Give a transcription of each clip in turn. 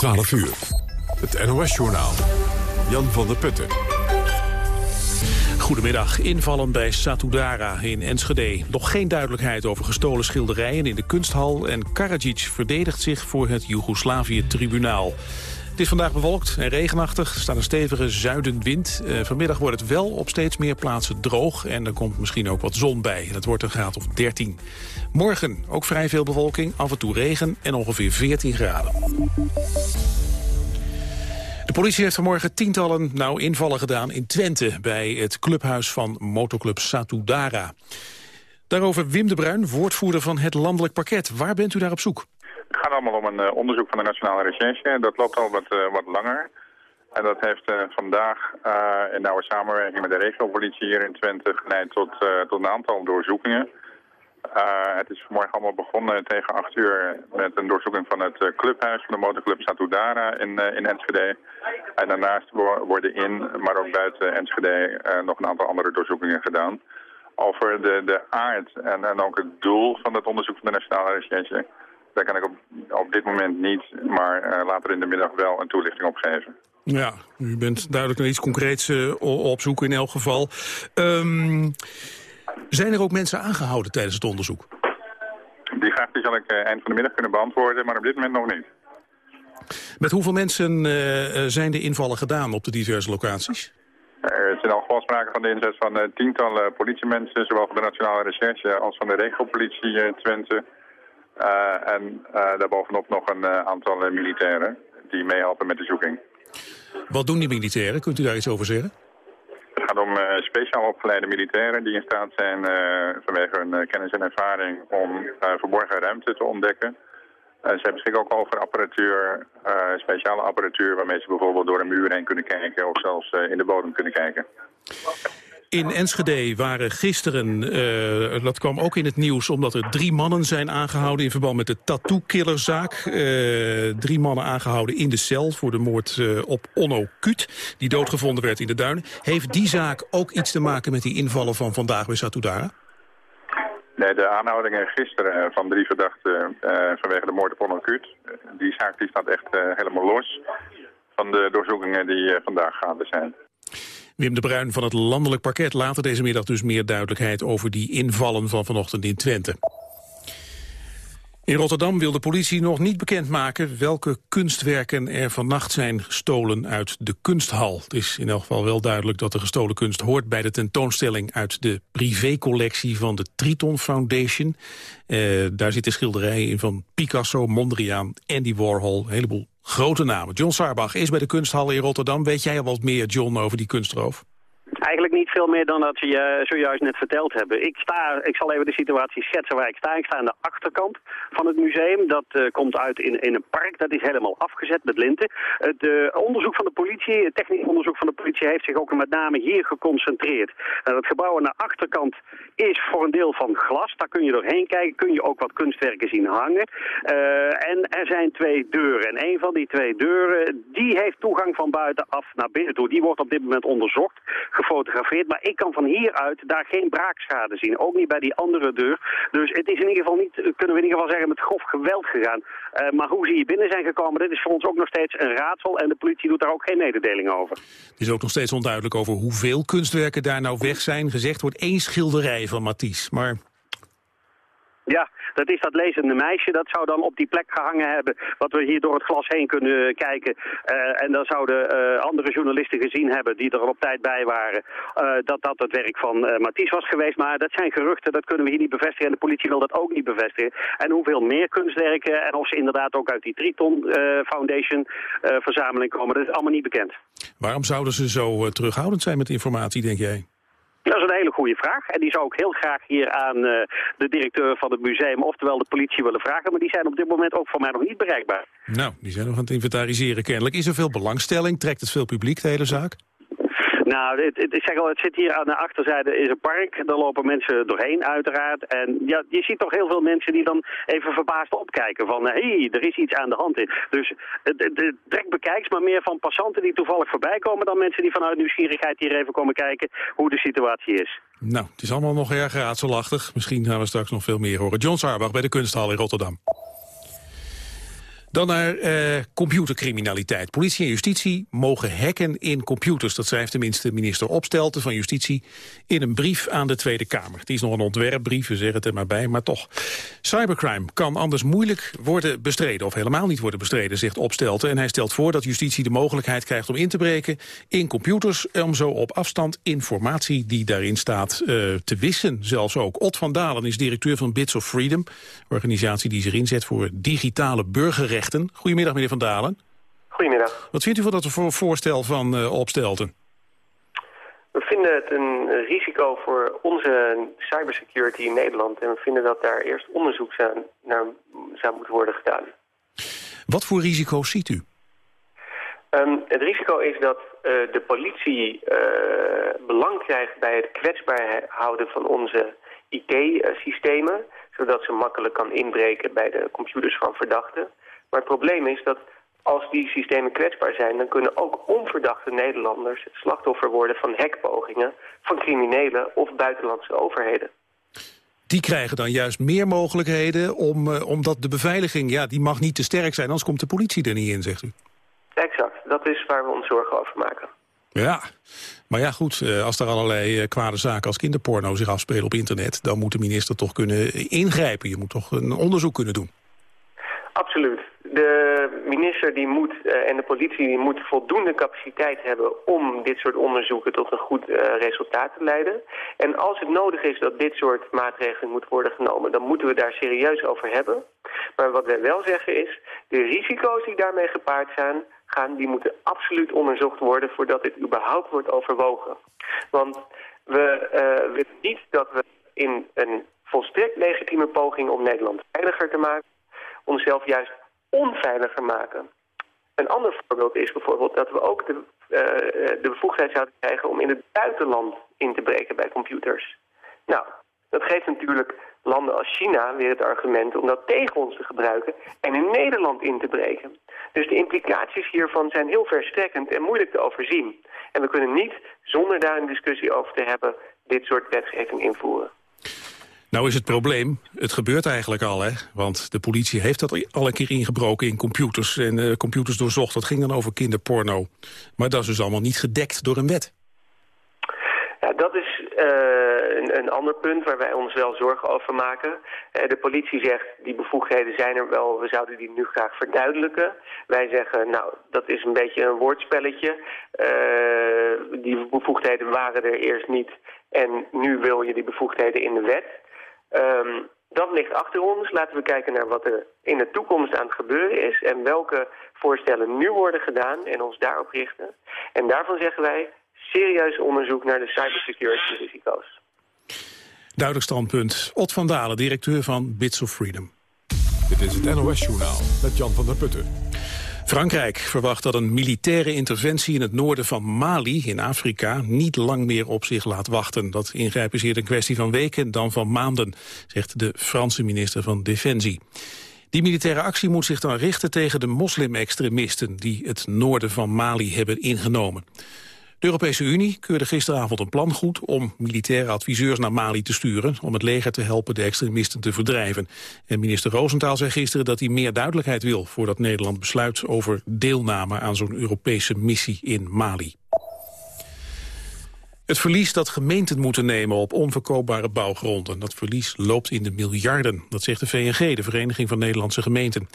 12 uur. Het NOS-journaal. Jan van der Putten. Goedemiddag. Invallen bij Satudara in Enschede. Nog geen duidelijkheid over gestolen schilderijen in de kunsthal... en Karadzic verdedigt zich voor het Joegoslavië-tribunaal. Het is vandaag bewolkt en regenachtig. Er staat een stevige zuidenwind. Uh, vanmiddag wordt het wel op steeds meer plaatsen droog. En er komt misschien ook wat zon bij. Dat wordt een graad of 13. Morgen ook vrij veel bewolking, af en toe regen en ongeveer 14 graden. De politie heeft vanmorgen tientallen nou invallen gedaan in Twente... bij het clubhuis van motoclub Satudara. Daarover Wim de Bruin, woordvoerder van het landelijk parket. Waar bent u daar op zoek? Het gaat allemaal om een uh, onderzoek van de Nationale Recherche. Dat loopt al wat, uh, wat langer. En dat heeft uh, vandaag in nauwe samenwerking met de regiopolitie hier in Twente geleid tot, tot een aantal doorzoekingen. het is vanmorgen allemaal begonnen tegen 8 uur met een doorzoeking van het clubhuis van de motorclub Satudara in, in Enschede. En daarnaast worden in, maar ook buiten Enschede, nog een aantal andere doorzoekingen gedaan. Over de, de aard en, en ook het doel van het onderzoek van de Nationale Recherche daar kan ik op, op dit moment niet, maar uh, later in de middag wel een toelichting op geven. Ja, u bent duidelijk naar iets concreets uh, op zoek in elk geval. Um, zijn er ook mensen aangehouden tijdens het onderzoek? Die vraag die zal ik uh, eind van de middag kunnen beantwoorden, maar op dit moment nog niet. Met hoeveel mensen zijn de invallen gedaan op de diverse locaties? Er zijn al gewoon sprake van de inzet van tientallen politiemensen, zowel van de Nationale Recherche als van de regiopolitie Twente. Uh, en uh, daarbovenop nog een uh, aantal militairen die meehelpen met de zoeking. Wat doen die militairen? Kunt u daar iets over zeggen? Het gaat om speciaal opgeleide militairen die in staat zijn vanwege hun kennis en ervaring om verborgen ruimte te ontdekken. ze beschikken ook over apparatuur, speciale apparatuur waarmee ze bijvoorbeeld door een muur heen kunnen kijken of zelfs in de bodem kunnen kijken. In Enschede waren gisteren, uh, dat kwam ook in het nieuws... omdat er drie mannen zijn aangehouden in verband met de tattoo-killerzaak. Uh, drie mannen aangehouden in de cel voor de moord uh, op Onno Kut... die doodgevonden werd in de duinen. Heeft die zaak ook iets te maken met die invallen van vandaag bij Satudara? Nee, de aanhoudingen gisteren van drie verdachten vanwege de moord op Onno Kut... die zaak die staat echt helemaal los van de doorzoekingen die vandaag gaande zijn. Wim de Bruin van het landelijk parket. Later deze middag dus meer duidelijkheid over die invallen van vanochtend in Twente. In Rotterdam wil de politie nog niet bekendmaken welke kunstwerken er vannacht zijn gestolen uit de kunsthal. Het is in elk geval wel duidelijk dat de gestolen kunst hoort bij de tentoonstelling uit de privécollectie van de Triton Foundation. Uh, daar zitten schilderijen in van Picasso, Mondriaan, Andy Warhol, een heleboel grote namen. John Sarbach is bij de kunsthal in Rotterdam. Weet jij wat meer, John, over die kunstroof? Eigenlijk niet veel meer dan dat we je zojuist net verteld hebben. Ik, sta, ik zal even de situatie schetsen waar ik sta. Ik sta aan de achterkant van het museum. Dat uh, komt uit in, in een park. Dat is helemaal afgezet met linten. Het uh, onderzoek van de politie, het technisch onderzoek van de politie... heeft zich ook met name hier geconcentreerd. Het gebouw aan de achterkant is voor een deel van glas. Daar kun je doorheen kijken. Kun je ook wat kunstwerken zien hangen. en er zijn twee deuren. En een van die twee deuren, die heeft toegang van buitenaf naar binnen toe. Die wordt op dit moment onderzocht gefotografeerd. Maar ik kan van hieruit daar geen braakschade zien. Ook niet bij die andere deur. Dus het is in ieder geval niet, kunnen we in ieder geval zeggen, met grof geweld gegaan. Uh, maar hoe ze hier binnen zijn gekomen, dit is voor ons ook nog steeds een raadsel. En de politie doet daar ook geen mededeling over. Het is ook nog steeds onduidelijk over hoeveel kunstwerken daar nou weg zijn. Gezegd wordt één schilderij van Matisse. Maar ja, dat is dat lezende meisje. Dat zou dan op die plek gehangen hebben, wat we hier door het glas heen kunnen kijken. Uh, en dan zouden uh, andere journalisten gezien hebben, die er op tijd bij waren, uh, dat dat het werk van Matisse was geweest. Maar dat zijn geruchten, dat kunnen we hier niet bevestigen. En de politie wil dat ook niet bevestigen. En hoeveel meer kunstwerken en of ze inderdaad ook uit die Triton Foundation verzameling komen, dat is allemaal niet bekend. Waarom zouden ze zo terughoudend zijn met informatie, denk jij? Dat is een hele goede vraag. En die zou ik heel graag hier aan uh, de directeur van het museum, oftewel de politie, willen vragen. Maar die zijn op dit moment ook voor mij nog niet bereikbaar. Nou, die zijn nog aan het inventariseren kennelijk. Is er veel belangstelling? Trekt het veel publiek, de hele zaak? Nou, ik zeg al, het zit hier aan de achterzijde is een park. Daar lopen mensen doorheen uiteraard. En ja, je ziet toch heel veel mensen die dan even verbaasd opkijken van... hé, hey, er is iets aan de hand. Dus trekt bekijks, maar meer van passanten die toevallig voorbij komen... dan mensen die vanuit nieuwsgierigheid hier even komen kijken hoe de situatie is. Nou, het is allemaal nog erg raadselachtig. Misschien gaan we straks nog veel meer horen. John Sarbach bij de Kunsthal in Rotterdam. Dan naar uh, computercriminaliteit. Politie en justitie mogen hacken in computers. Dat schrijft tenminste minister Opstelten van Justitie in een brief aan de Tweede Kamer. Het is nog een ontwerpbrief, we zeggen het er maar bij, maar toch. Cybercrime kan anders moeilijk worden bestreden, of helemaal niet worden bestreden, zegt Opstelten. En hij stelt voor dat justitie de mogelijkheid krijgt om in te breken in computers, om zo op afstand informatie die daarin staat uh, te wissen. Zelfs ook. Ot van Dalen is directeur van Bits of Freedom, organisatie die zich inzet voor digitale burgerrechten Goedemiddag, meneer Van Dalen. Goedemiddag. Wat vindt u van dat voorstel van uh, Opstelten? We vinden het een risico voor onze cybersecurity in Nederland. En we vinden dat daar eerst onderzoek naar zou moeten worden gedaan. Wat voor risico's ziet u? Um, het risico is dat uh, de politie uh, belang krijgt bij het kwetsbaar houden van onze IT-systemen. Zodat ze makkelijk kan inbreken bij de computers van verdachten. Maar het probleem is dat als die systemen kwetsbaar zijn... dan kunnen ook onverdachte Nederlanders slachtoffer worden van hackpogingen... van criminelen of buitenlandse overheden. Die krijgen dan juist meer mogelijkheden om, uh, omdat de beveiliging... ja, die mag niet te sterk zijn, anders komt de politie er niet in, zegt u. Exact, dat is waar we ons zorgen over maken. Ja, maar ja goed, uh, als er allerlei uh, kwade zaken als kinderporno zich afspelen op internet... dan moet de minister toch kunnen ingrijpen. Je moet toch een onderzoek kunnen doen. Absoluut. De minister die moet, uh, en de politie die moet voldoende capaciteit hebben om dit soort onderzoeken tot een goed uh, resultaat te leiden. En als het nodig is dat dit soort maatregelen moet worden genomen, dan moeten we daar serieus over hebben. Maar wat wij wel zeggen is, de risico's die daarmee gepaard zijn, gaan, die moeten absoluut onderzocht worden voordat dit überhaupt wordt overwogen. Want we uh, willen niet dat we in een volstrekt legitieme poging om Nederland veiliger te maken onszelf juist onveiliger maken. Een ander voorbeeld is bijvoorbeeld dat we ook de, uh, de bevoegdheid zouden krijgen om in het buitenland in te breken bij computers. Nou, dat geeft natuurlijk landen als China weer het argument om dat tegen ons te gebruiken en in Nederland in te breken. Dus de implicaties hiervan zijn heel verstrekkend en moeilijk te overzien. En we kunnen niet, zonder daar een discussie over te hebben, dit soort wetgeving invoeren. Nou is het probleem, het gebeurt eigenlijk al, hè? Want de politie heeft dat al een keer ingebroken in computers... en uh, computers doorzocht, dat ging dan over kinderporno. Maar dat is dus allemaal niet gedekt door een wet. Ja, dat is uh, een, een, ander punt waar wij ons wel zorgen over maken. Uh, de politie zegt, die bevoegdheden zijn er wel, we zouden die nu graag verduidelijken. Wij zeggen, nou, dat is een beetje een woordspelletje. Die bevoegdheden waren er eerst niet en nu wil je die bevoegdheden in de wet. Um, dat ligt achter ons. Laten we kijken naar wat er in de toekomst aan het gebeuren is... en welke voorstellen nu worden gedaan en ons daarop richten. En daarvan zeggen wij serieus onderzoek naar de cybersecurity risico's. Duidelijk standpunt. Ot van Dalen, directeur van Bits of Freedom. Dit is het NOS-journaal met Jan van der Putten. Frankrijk verwacht dat een militaire interventie in het noorden van Mali in Afrika niet lang meer op zich laat wachten. Dat ingrijpen is eerder een kwestie van weken dan van maanden, zegt de Franse minister van Defensie. Die militaire actie moet zich dan richten tegen de moslim-extremisten die het noorden van Mali hebben ingenomen. De Europese Unie keurde gisteravond een plan goed om militaire adviseurs naar Mali te sturen om het leger te helpen de extremisten te verdrijven. En minister Roosentaal zei gisteren dat hij meer duidelijkheid wil voordat Nederland besluit over deelname aan zo'n Europese missie in Mali. Het verlies dat gemeenten moeten nemen op onverkoopbare bouwgronden... dat verlies loopt in de miljarden. Dat zegt de VNG, de Vereniging van Nederlandse Gemeenten.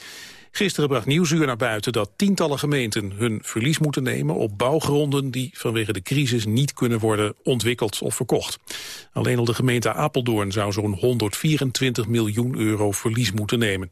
Gisteren bracht Nieuwsuur naar buiten dat tientallen gemeenten hun verlies moeten nemen op bouwgronden die vanwege de crisis niet kunnen worden ontwikkeld of verkocht. Alleen al de gemeente Apeldoorn zou zo'n 124 miljoen euro verlies moeten nemen.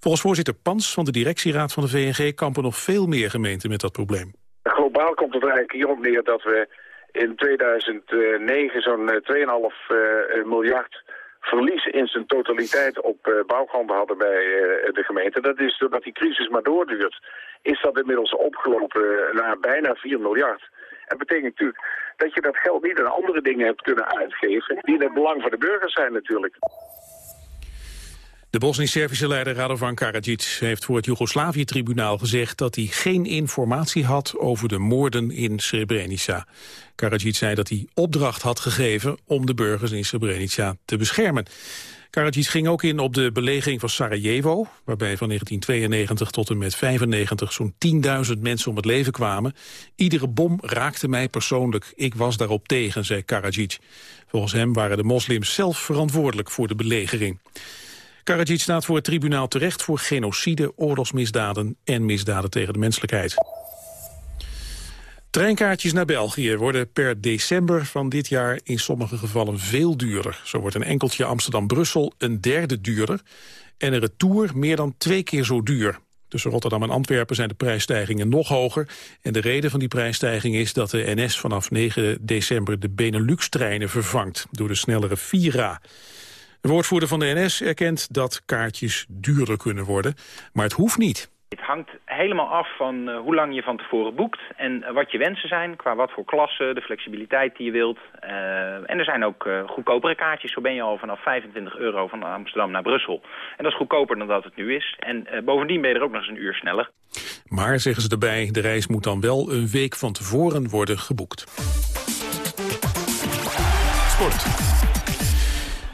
Volgens voorzitter Pans van de directieraad van de VNG kampen nog veel meer gemeenten met dat probleem. Globaal komt het eigenlijk hierop neer dat we in 2009 zo'n 2,5 uh, miljard verlies in zijn totaliteit op uh, bouwgronden hadden bij uh, de gemeente. Dat is doordat die crisis maar doorduurt, is dat inmiddels opgelopen naar bijna 4 miljard. Dat betekent natuurlijk dat je dat geld niet aan andere dingen hebt kunnen uitgeven... die in het belang van de burgers zijn natuurlijk. De Bosnisch-Servische leider Radovan Karadzic heeft voor het Joegoslavië-tribunaal gezegd dat hij geen informatie had over de moorden in Srebrenica. Karadzic zei dat hij opdracht had gegeven om de burgers in Srebrenica te beschermen. Karadzic ging ook in op de belegering van Sarajevo... waarbij van 1992 tot en met 95 zo'n 10.000 mensen om het leven kwamen. Iedere bom raakte mij persoonlijk. Ik was daarop tegen, zei Karadzic. Volgens hem waren de moslims zelf verantwoordelijk voor de belegering. Karadzic staat voor het tribunaal terecht voor genocide, oorlogsmisdaden en misdaden tegen de menselijkheid. Treinkaartjes naar België worden per december van dit jaar in sommige gevallen veel duurder. Zo wordt een enkeltje Amsterdam-Brussel een derde duurder en een retour meer dan twee keer zo duur. Tussen Rotterdam en Antwerpen zijn de prijsstijgingen nog hoger. En de reden van die prijsstijging is dat de NS vanaf 9 december de Benelux-treinen vervangt door de snellere Vira. De woordvoerder van de NS erkent dat kaartjes duurder kunnen worden, maar het hoeft niet. Het hangt helemaal af van uh, hoe lang je van tevoren boekt en uh, wat je wensen zijn, qua wat voor klasse, de flexibiliteit die je wilt. Uh, en er zijn ook goedkopere kaartjes, zo ben je al vanaf 25 euro van Amsterdam naar Brussel. En dat is goedkoper dan dat het nu is. En bovendien ben je er ook nog eens een uur sneller. Maar, zeggen ze erbij, de reis moet dan wel een week van tevoren worden geboekt. Sport.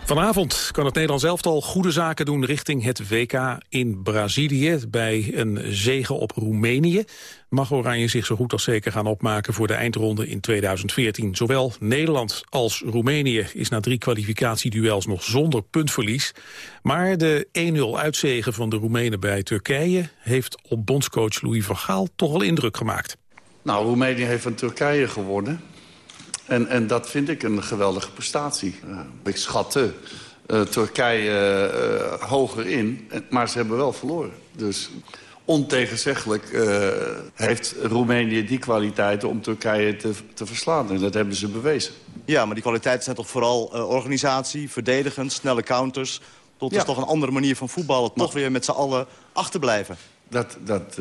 Vanavond kan het Nederlands elftal goede zaken doen richting het WK in Brazilië. Bij een zege op Roemenië mag Oranje zich zo goed als zeker gaan opmaken voor de eindronde in 2014. Zowel Nederland als Roemenië is na drie kwalificatieduels nog zonder puntverlies. Maar de 1-0 uitzegen van de Roemenen bij Turkije heeft op bondscoach Louis van Gaal toch wel indruk gemaakt. Nou, Roemenië heeft van Turkije gewonnen. En, en dat vind ik een geweldige prestatie. Uh, ik schatte uh, Turkije uh, hoger in, maar ze hebben wel verloren. Dus ontegenzeggelijk heeft Roemenië die kwaliteiten om Turkije te, te verslaan. En dat hebben ze bewezen. Ja, maar die kwaliteiten zijn toch vooral organisatie, verdedigend, snelle counters. Dat is toch een andere manier van voetballen. Toch weer met z'n allen achterblijven. Dat, dat,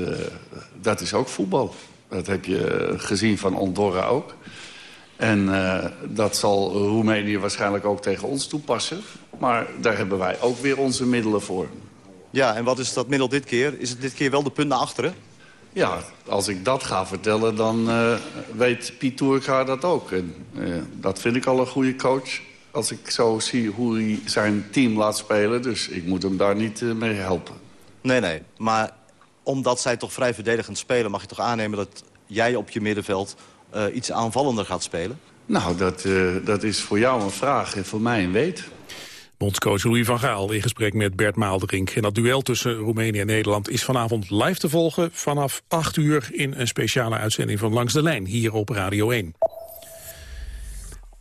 dat is ook voetbal. Dat heb je gezien van Andorra ook. En uh, dat zal Roemenië waarschijnlijk ook tegen ons toepassen. Maar daar hebben wij ook weer onze middelen voor. Ja, en wat is dat middel dit keer? Is het dit keer wel de punt naar achteren? Ja, als ik dat ga vertellen, dan uh, weet Piet Toerka dat ook. En, uh, dat vind ik al een goede coach. Als ik zo zie hoe hij zijn team laat spelen. Dus ik moet hem daar niet mee helpen. Nee, nee. Maar omdat zij toch vrij verdedigend spelen... mag je toch aannemen dat jij op je middenveld uh, iets aanvallender gaat spelen? Nou, dat, uh, dat is voor jou een vraag en voor mij een weet. Bondscoach Louis van Gaal in gesprek met Bert Maalderink. En dat duel tussen Roemenië en Nederland is vanavond live te volgen... vanaf 8 uur in een speciale uitzending van Langs de Lijn hier op Radio 1.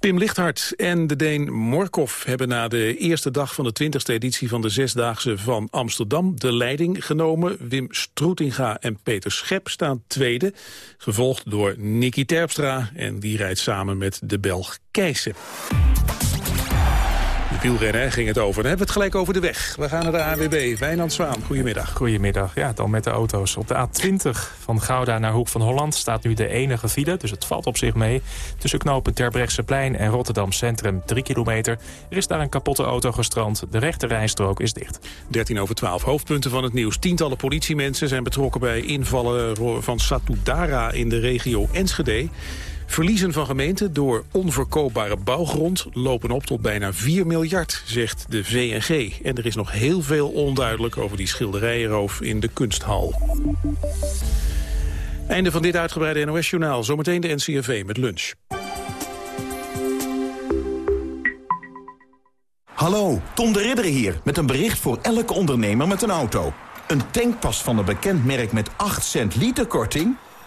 Pim Lichthart en de Deen Morkov hebben na de eerste dag van de 20e editie van de Zesdaagse van Amsterdam de leiding genomen. Wim Stroetinga en Peter Schep staan tweede, gevolgd door Nicky Terpstra en die rijdt samen met de Belg Keijsen wielrennen ging het over. Dan hebben we het gelijk over de weg. We gaan naar de AWB. Wijnand Zwaan, goedemiddag. Goedemiddag. Ja, dan met de auto's. Op de A20 van Gouda naar Hoek van Holland staat nu de enige file. Dus het valt op zich mee. Tussen knopen Terbrechtseplein en Rotterdam Centrum 3 kilometer. Er is daar een kapotte auto gestrand. De rechte rijstrook is dicht. 13 over 12. Hoofdpunten van het nieuws. Tientallen politiemensen zijn betrokken bij invallen van Satudara in de regio Enschede. Verliezen van gemeenten door onverkoopbare bouwgrond lopen op tot bijna 4 miljard, zegt de VNG. En er is nog heel veel onduidelijk over die schilderijenroof in de kunsthal. Einde van dit uitgebreide NOS-journaal. Zometeen de NCRV met lunch. Hallo, Tom de Ridder hier, met een bericht voor elke ondernemer met een auto. Een tankpas van een bekend merk met 8 cent liter korting...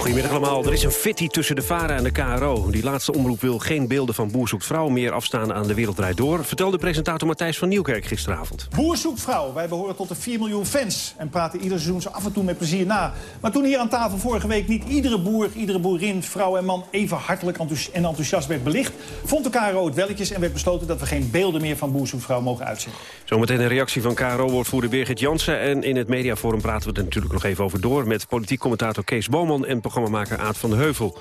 Goedemiddag allemaal. Er is een fitty tussen de VARA en de KRO. Die laatste omroep wil geen beelden van Boer zoekt vrouw meer afstaan aan de Wereldrijd Door. Vertelde presentator Matthijs van Nieuwkerk gisteravond. Boer zoekt vrouw. Wij behoren tot de 4 miljoen fans. En praten ieder seizoen zo af en toe met plezier na. Maar toen hier aan tafel vorige week niet iedere boer, iedere boerin, vrouw en man even hartelijk en enthousiast werd belicht, vond de KRO het welletjes en werd besloten dat we geen beelden meer van Boer zoekt vrouw mogen uitzenden. Zometeen een reactie van KRO-woordvoerder Birgit Jansen. En in het mediaforum praten we er natuurlijk nog even over door met politiek commentator Kees Boman en programmamaker Aad van de Heuvel.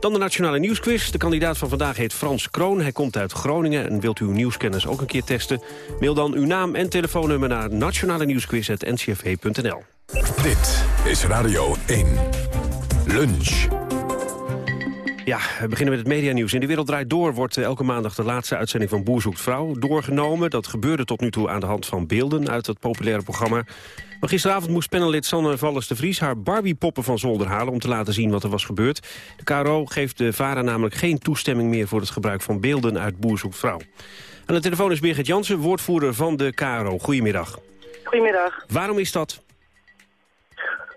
Dan de Nationale Nieuwsquiz. De kandidaat van vandaag heet Frans Kroon. Hij komt uit Groningen en wilt u uw nieuwskennis ook een keer testen? Mail dan uw naam en telefoonnummer naar nationale nieuwsquiz.ncrv.nl. Dit is Radio 1. Lunch. Ja, we beginnen met het medianieuws. In de Wereld Draait Door wordt elke maandag de laatste uitzending van Boer Zoekt Vrouw doorgenomen. Dat gebeurde tot nu toe aan de hand van beelden uit het populaire programma. Maar gisteravond moest panellid Sanne Valles de Vries haar Barbie-poppen van zolder halen... om te laten zien wat er was gebeurd. De KRO geeft de VARA namelijk geen toestemming meer... voor het gebruik van beelden uit Boer Zoekt Vrouw. Aan de telefoon is Birgit Jansen, woordvoerder van de KRO. Goedemiddag. Goedemiddag. Waarom is dat?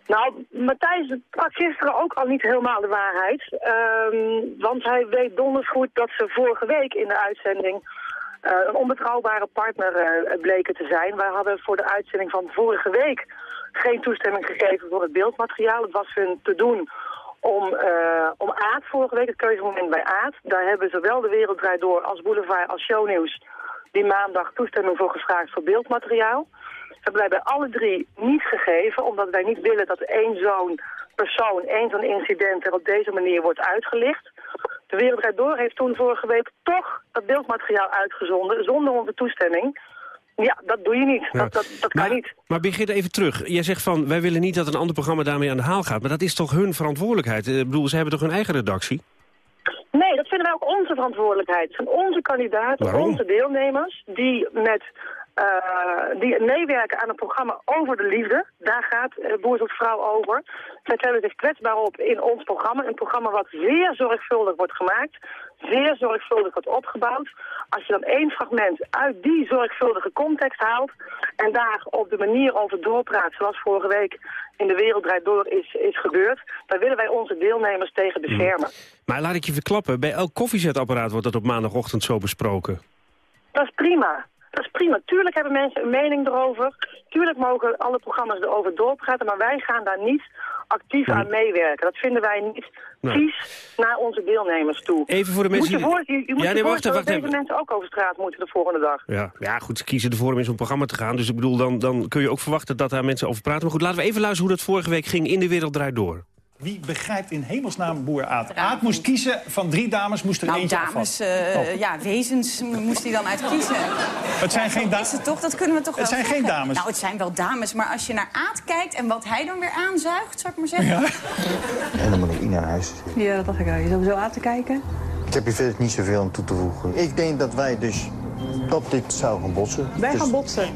Nou, Matthijs sprak gisteren ook al niet helemaal de waarheid. Ehm, want hij weet donders goed dat ze vorige week in de uitzending... Uh, een onbetrouwbare partner uh, bleken te zijn. Wij hadden voor de uitzending van vorige week geen toestemming gegeven voor het beeldmateriaal. Het was hun te doen om, uh, om Aad vorige week, het keuzemoment bij Aad. Daar hebben zowel de Wereld Draait Door als Boulevard als Shownieuws die maandag toestemming voor gevraagd voor beeldmateriaal hebben wij bij alle drie niet gegeven, omdat wij niet willen dat één zo'n persoon, één zo'n incident er op deze manier wordt uitgelicht. De Wereldrijd Door heeft toen vorige week toch dat beeldmateriaal uitgezonden, zonder onze toestemming. Ja, dat doe je niet. Dat, dat, dat kan niet. Maar begin even terug. Jij zegt van, wij willen niet dat een ander programma daarmee aan de haal gaat. Maar dat is toch hun verantwoordelijkheid? Ik bedoel, ze hebben toch hun eigen redactie? Nee, dat vinden wij ook onze verantwoordelijkheid. Zijn onze kandidaten, Waarom? onze deelnemers... die met uh, die meewerken aan een programma over de liefde. Daar gaat uh, Boer zoekt vrouw over. Zij stellen zich kwetsbaar op in ons programma. Een programma wat zeer zorgvuldig wordt gemaakt. Zeer zorgvuldig wordt opgebouwd. Als je dan één fragment uit die zorgvuldige context haalt... en daar op de manier over doorpraat, zoals vorige week in de wereld draait door is, is gebeurd... dan willen wij onze deelnemers tegen beschermen. Maar laat ik je verklappen, bij elk koffiezetapparaat wordt dat op maandagochtend zo besproken. Dat is prima. Dat is prima. Tuurlijk hebben mensen een mening erover. Tuurlijk mogen alle programma's erover doorpraten. Maar wij gaan daar niet actief aan meewerken. Dat vinden wij niet kies naar onze deelnemers toe. Even voor de Je moet mensen je, die- voor, je, je moet Ja, nee, wacht wacht deze mensen ook over straat moeten de volgende dag. Ja, ja, goed, ze kiezen ervoor om in zo'n programma te gaan. Dus ik bedoel, dan, dan kun je ook verwachten dat daar mensen over praten. Maar goed, laten we even luisteren hoe dat vorige week ging in De Wereld Draait Door. Wie begrijpt in hemelsnaam boer Aad? Aad moest kiezen, van drie dames moest er Nou, eentje dames, afvallen. eh, Oh. ja, wezens moest hij dan uit kiezen. Het zijn geen dames. Is het toch? Dat kunnen we toch Het wel zijn geen dames. Nou, het zijn wel dames, maar als je naar Aad kijkt en wat hij dan weer aanzuigt, zou ik maar zeggen. En dan moet ik naar huis. Ja, dat dacht ik al. Je sowieso aan te kijken. Ik heb hier verder niet zoveel aan toe te voegen. Ik denk dat wij dus dat dit zou gaan botsen. Wij Dus- gaan botsen.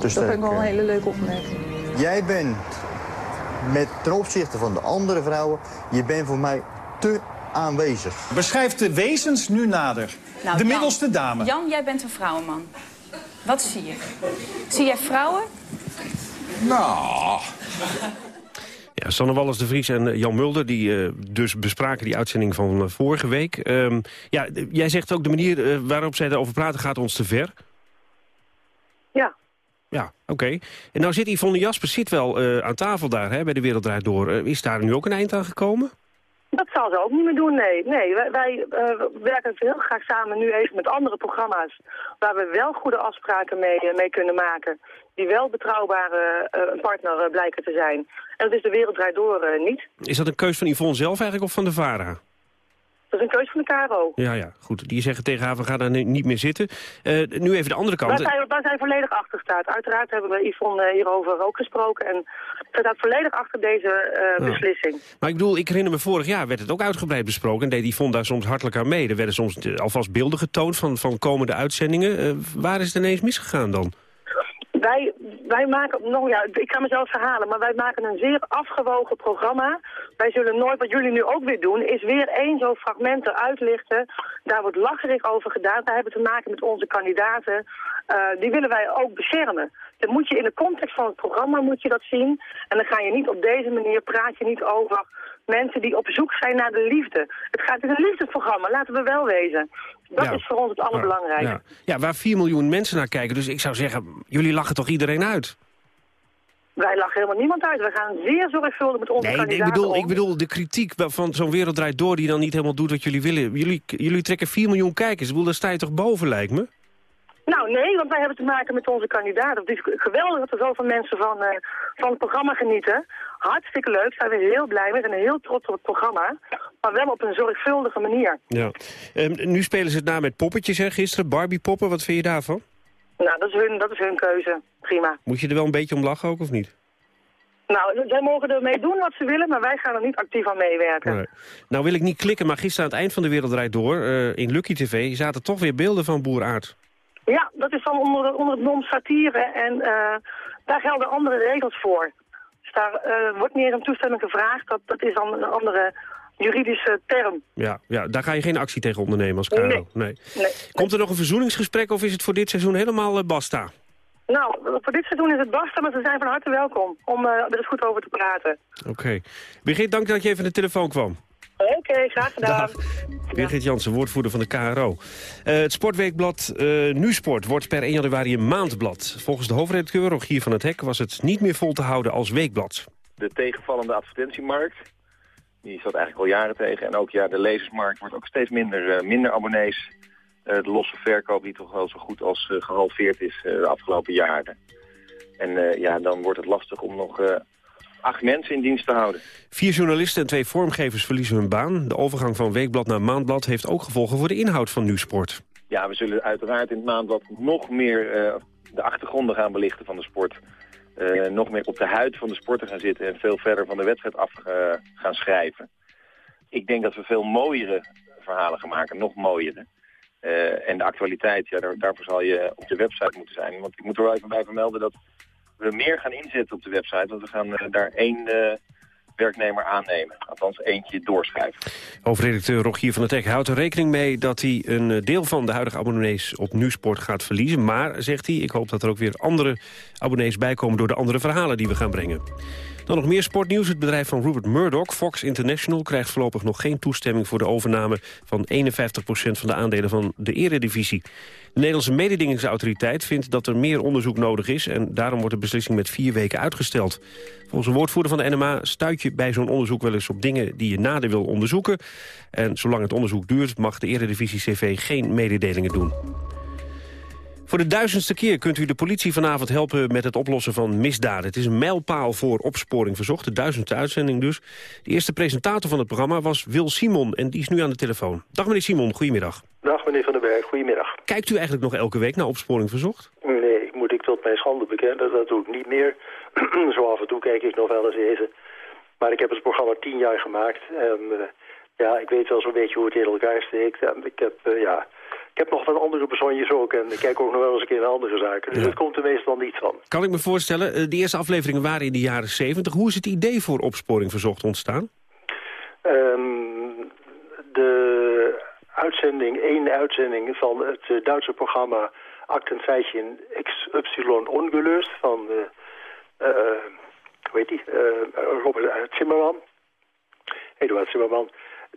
dus dat vind ik wel een eh, hele leuke opmerking. Jij bent met ten opzichte van de andere vrouwen, je bent voor mij te aanwezig. Beschrijf de wezens nu nader. Nou, de Jan, middelste dame. Jan, jij bent een vrouwenman. Wat zie je? Zie jij vrouwen? Nou. Ja, Sanne Wallis de Vries en eh, Jan Mulder, die eh, dus bespraken die uitzending van eh, vorige week. Ehm, ja, jij zegt ook de manier waarop zij erover praten gaat ons te ver. Ja. Ja, oké. En nou zit Yvonne Jasper zit wel eh, aan tafel daar hè, bij de Wereld Draait Door. Eh, is daar nu ook een eind aan gekomen? Dat zal ze ook niet meer doen, nee. nee wij wij eh, werken heel graag samen nu even met andere programma's... waar we wel goede afspraken mee, mee kunnen maken... die wel betrouwbare partner blijken te zijn. En dat is de wereld draait door niet. Is dat een keus van Yvonne zelf eigenlijk of van de VARA? Dat is een keuze van de KRO. Ja, ja, goed. Die zeggen tegen haar, we gaan daar nu niet meer zitten. Eh, nu even de andere kant. Waar zij, waar zij volledig achter staat. Uiteraard hebben we Yvonne hierover ook gesproken. En zij staat volledig achter deze eh, Ja. beslissing. Maar ik bedoel, ik herinner me vorig jaar werd het ook uitgebreid besproken. En deed Yvonne daar soms hartelijk aan mee. Er werden soms alvast beelden getoond van, van komende uitzendingen. Eh, waar is het ineens misgegaan dan? Wij, wij maken, nou ja, ik ga mezelf verhalen, maar wij maken een zeer afgewogen programma. Wij zullen nooit, wat jullie nu ook weer doen, is weer één zo'n fragment eruit lichten. Daar wordt lacherig over gedaan. Wij hebben te maken met onze kandidaten. eh, die willen wij ook beschermen. Dan moet je in de context van het programma moet je dat zien. En dan ga je niet op deze manier, praat je niet over mensen die op zoek zijn naar de liefde. Het gaat in een liefdesprogramma, laten we wel wezen. Dat Ja. is voor ons het allerbelangrijkste. Ja. ja, waar 4 miljoen mensen naar kijken. Dus ik zou zeggen, jullie lachen toch iedereen uit? Wij lachen helemaal niemand uit. We gaan zeer zorgvuldig met onze Nee, ik bedoel, om. ik bedoel de kritiek van zo'n wereld draait door... die dan niet helemaal doet wat jullie willen. Jullie, jullie trekken 4 miljoen kijkers. Ik bedoel, daar sta je toch boven, lijkt me? Nou, nee, want wij hebben te maken met onze kandidaten. Het is geweldig dat er zoveel mensen van, eh, van het programma genieten. Hartstikke leuk, zijn we heel blij mee. We zijn heel trots op het programma. Maar wel op een zorgvuldige manier. Ja. Ehm, nu spelen ze het na met poppetjes, hè, gisteren. Barbie-poppen, wat vind je daarvan? Nou, dat is hun, dat is hun keuze. Prima. Moet je er wel een beetje om lachen ook, of niet? Nou, zij mogen ermee doen wat ze willen, maar wij gaan er niet actief aan meewerken. Nee. Nou wil ik niet klikken, maar gisteren aan het eind van de Wereld Door... eh, in Lucky TV zaten toch weer beelden van Boer Aard. Ja, dat is dan onder, de- onder het nom satire en eh, daar gelden andere regels voor. Dus daar eh, wordt meer een toestemming gevraagd. Dat, dat is dan een andere juridische term. Ja, ja, daar ga je geen actie tegen ondernemen als KRO. Nee. Nee. Nee. Komt er nog een verzoeningsgesprek of is het voor dit seizoen helemaal eh, basta? Nou, voor dit seizoen is het basta, maar ze zijn van harte welkom om er eens goed over te praten. Oké. Birgit, dank dat je even aan de telefoon kwam. Oké, graag gedaan. Birgit Jansen, woordvoerder van de KRO. Eh, het sportweekblad eh Nu-Sport wordt per 1 januari een maandblad. Volgens de hoofdredacteur Rogier van het Hek was het niet meer vol te houden als weekblad. de tegenvallende advertentiemarkt. Die zat eigenlijk al jaren tegen. En ook ja, de lezersmarkt wordt ook steeds minder, eh, minder abonnees. Eh, de losse verkoop die toch wel zo goed als eh, gehalveerd is eh, de afgelopen jaren. En eh, ja, dan wordt het lastig om nog eh, acht mensen in dienst te houden. Vier journalisten en twee vormgevers verliezen hun baan. De overgang van weekblad naar maandblad heeft ook gevolgen voor de inhoud van Nu-Sport. Ja, we zullen uiteraard in het maandblad nog meer eh, de achtergronden gaan belichten van de sport. Eh, nog meer op de huid van de sporter gaan zitten en veel verder van de wedstrijd af eh, gaan schrijven. Ik denk dat we veel mooiere verhalen gaan maken, nog mooiere. En de actualiteit, ja, daar, daarvoor zal je op de website moeten zijn. Want ik moet er wel even bij vermelden dat we meer gaan inzetten op de website. Want we gaan eh, daar één eh, werknemer aannemen. Althans eentje doorschrijven. Hoofdredacteur Rogier van het Hek houdt er rekening mee... dat hij een eh, deel van de huidige abonnees op Nu-Sport gaat verliezen. Maar, zegt hij, ik hoop dat er ook weer andere abonnees bijkomen... door de andere verhalen die we gaan brengen. Dan nog meer sportnieuws. Het bedrijf van Rupert Murdoch, Fox International... krijgt voorlopig nog geen toestemming voor de overname... van 51% van de aandelen van de eredivisie. De Nederlandse mededingingsautoriteit vindt dat er meer onderzoek nodig is... en daarom wordt de beslissing met vier weken uitgesteld. Volgens een woordvoerder van de NMA stuit je bij zo'n onderzoek wel eens op dingen... die je nader wil onderzoeken. En zolang het onderzoek duurt mag de eredivisie CV geen mededelingen doen. Voor de duizendste keer kunt u de politie vanavond helpen met het oplossen van misdaden. Het is een mijlpaal voor opsporing verzocht, de duizendste uitzending dus. De eerste presentator van het programma was Wil Simon en die is nu aan de telefoon. Dag meneer Simon, goedemiddag. Dag meneer Van den Berg, goedemiddag. Kijkt u eigenlijk nog elke week naar opsporing verzocht? Nee, moet ik tot mijn schande bekennen, dat doe ik niet meer. Zo af en toe kijk ik nog wel eens even. Maar ik heb het programma tien jaar gemaakt. En eh, ja, ik weet wel zo'n beetje hoe het in elkaar steekt. En ik heb, eh, ja, ik heb nog wat andere bezonjes ook. En ik kijk ook nog wel eens een keer naar andere zaken. Dus Ja. het komt er meestal niet van. Kan ik me voorstellen, eh, de eerste afleveringen waren in de jaren 70. Hoe is het idee voor opsporing verzocht ontstaan? Ehm, de uitzending, één uitzending van het eh, Duitse programma Aktenzeichen XY Ongelöst van, eh, eh, hoe heet die, Eh, Robert Zimmerman, Eduard Zimmerman,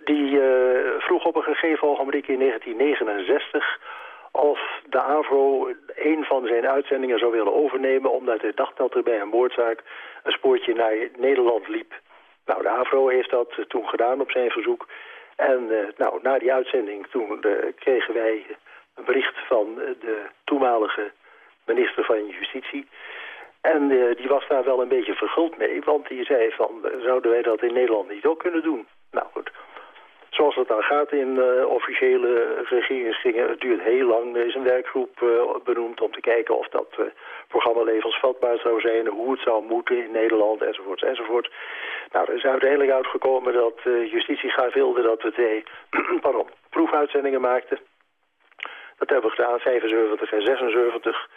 die eh, vroeg op een gegeven ogenblik in 1969 of de AVRO een van zijn uitzendingen zou willen overnemen... omdat hij dacht dat er bij een moordzaak een spoortje naar Nederland liep. Nou, de AVRO heeft dat eh, toen gedaan op zijn verzoek. En eh, nou, na die uitzending toen kregen wij een bericht van de toenmalige minister van Justitie... En die was daar wel een beetje verguld mee, want die zei van, zouden wij dat in Nederland niet ook kunnen doen? Zoals het dan gaat in eh, officiële regeringskringen, het duurt heel lang. Er is een werkgroep eh, benoemd om te kijken of dat eh, programma levensvatbaar zou zijn, hoe het zou moeten in Nederland, enzovoort, enzovoort. Nou, er is uiteindelijk uitgekomen dat justitie graag wilde dat we twee proefuitzendingen maakten. Dat hebben we gedaan, 75 en 76.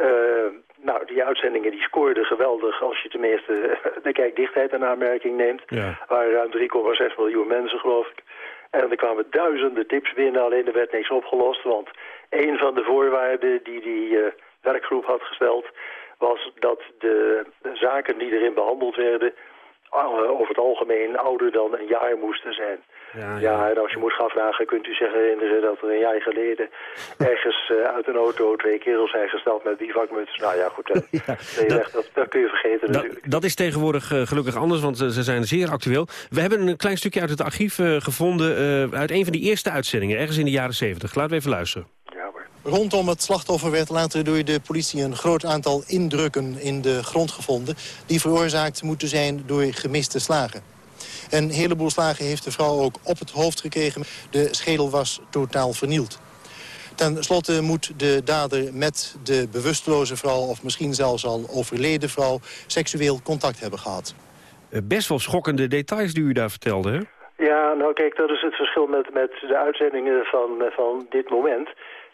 Eh, nou, die uitzendingen die scoorden geweldig als je tenminste de kijkdichtheid in aanmerking neemt. Ja. Waren ruim 3,6 miljoen mensen, geloof ik. En er kwamen duizenden tips binnen, alleen er werd niks opgelost, want een van de voorwaarden die die uh, werkgroep had gesteld... was dat de zaken die erin behandeld werden... Uh, over het algemeen ouder dan een jaar moesten zijn. Ja, ja. en als je moet gaan vragen, kunt u zich herinneren dat er een jaar geleden ergens uh, uit een auto twee kerels zijn gesteld met bivakmuts. Nou ja, goed, uh, ja, dat, dat, dat, kun je vergeten dat, natuurlijk. Dat is tegenwoordig uh, gelukkig anders, want ze zijn zeer actueel. We hebben een klein stukje uit het archief gevonden uit een van die eerste uitzendingen, ergens in de jaren 70. Laten we even luisteren. Rondom het slachtoffer werd later door de politie een groot aantal indrukken in de grond gevonden... die veroorzaakt moeten zijn door gemiste slagen. Een heleboel slagen heeft de vrouw ook op het hoofd gekregen. De schedel was totaal vernield. Ten slotte moet de dader met de bewusteloze vrouw... of misschien zelfs al overleden vrouw seksueel contact hebben gehad. Eh, best wel schokkende details die u daar vertelde, hè? Ja, nou kijk, dat is het verschil met, met de uitzendingen van, van dit moment...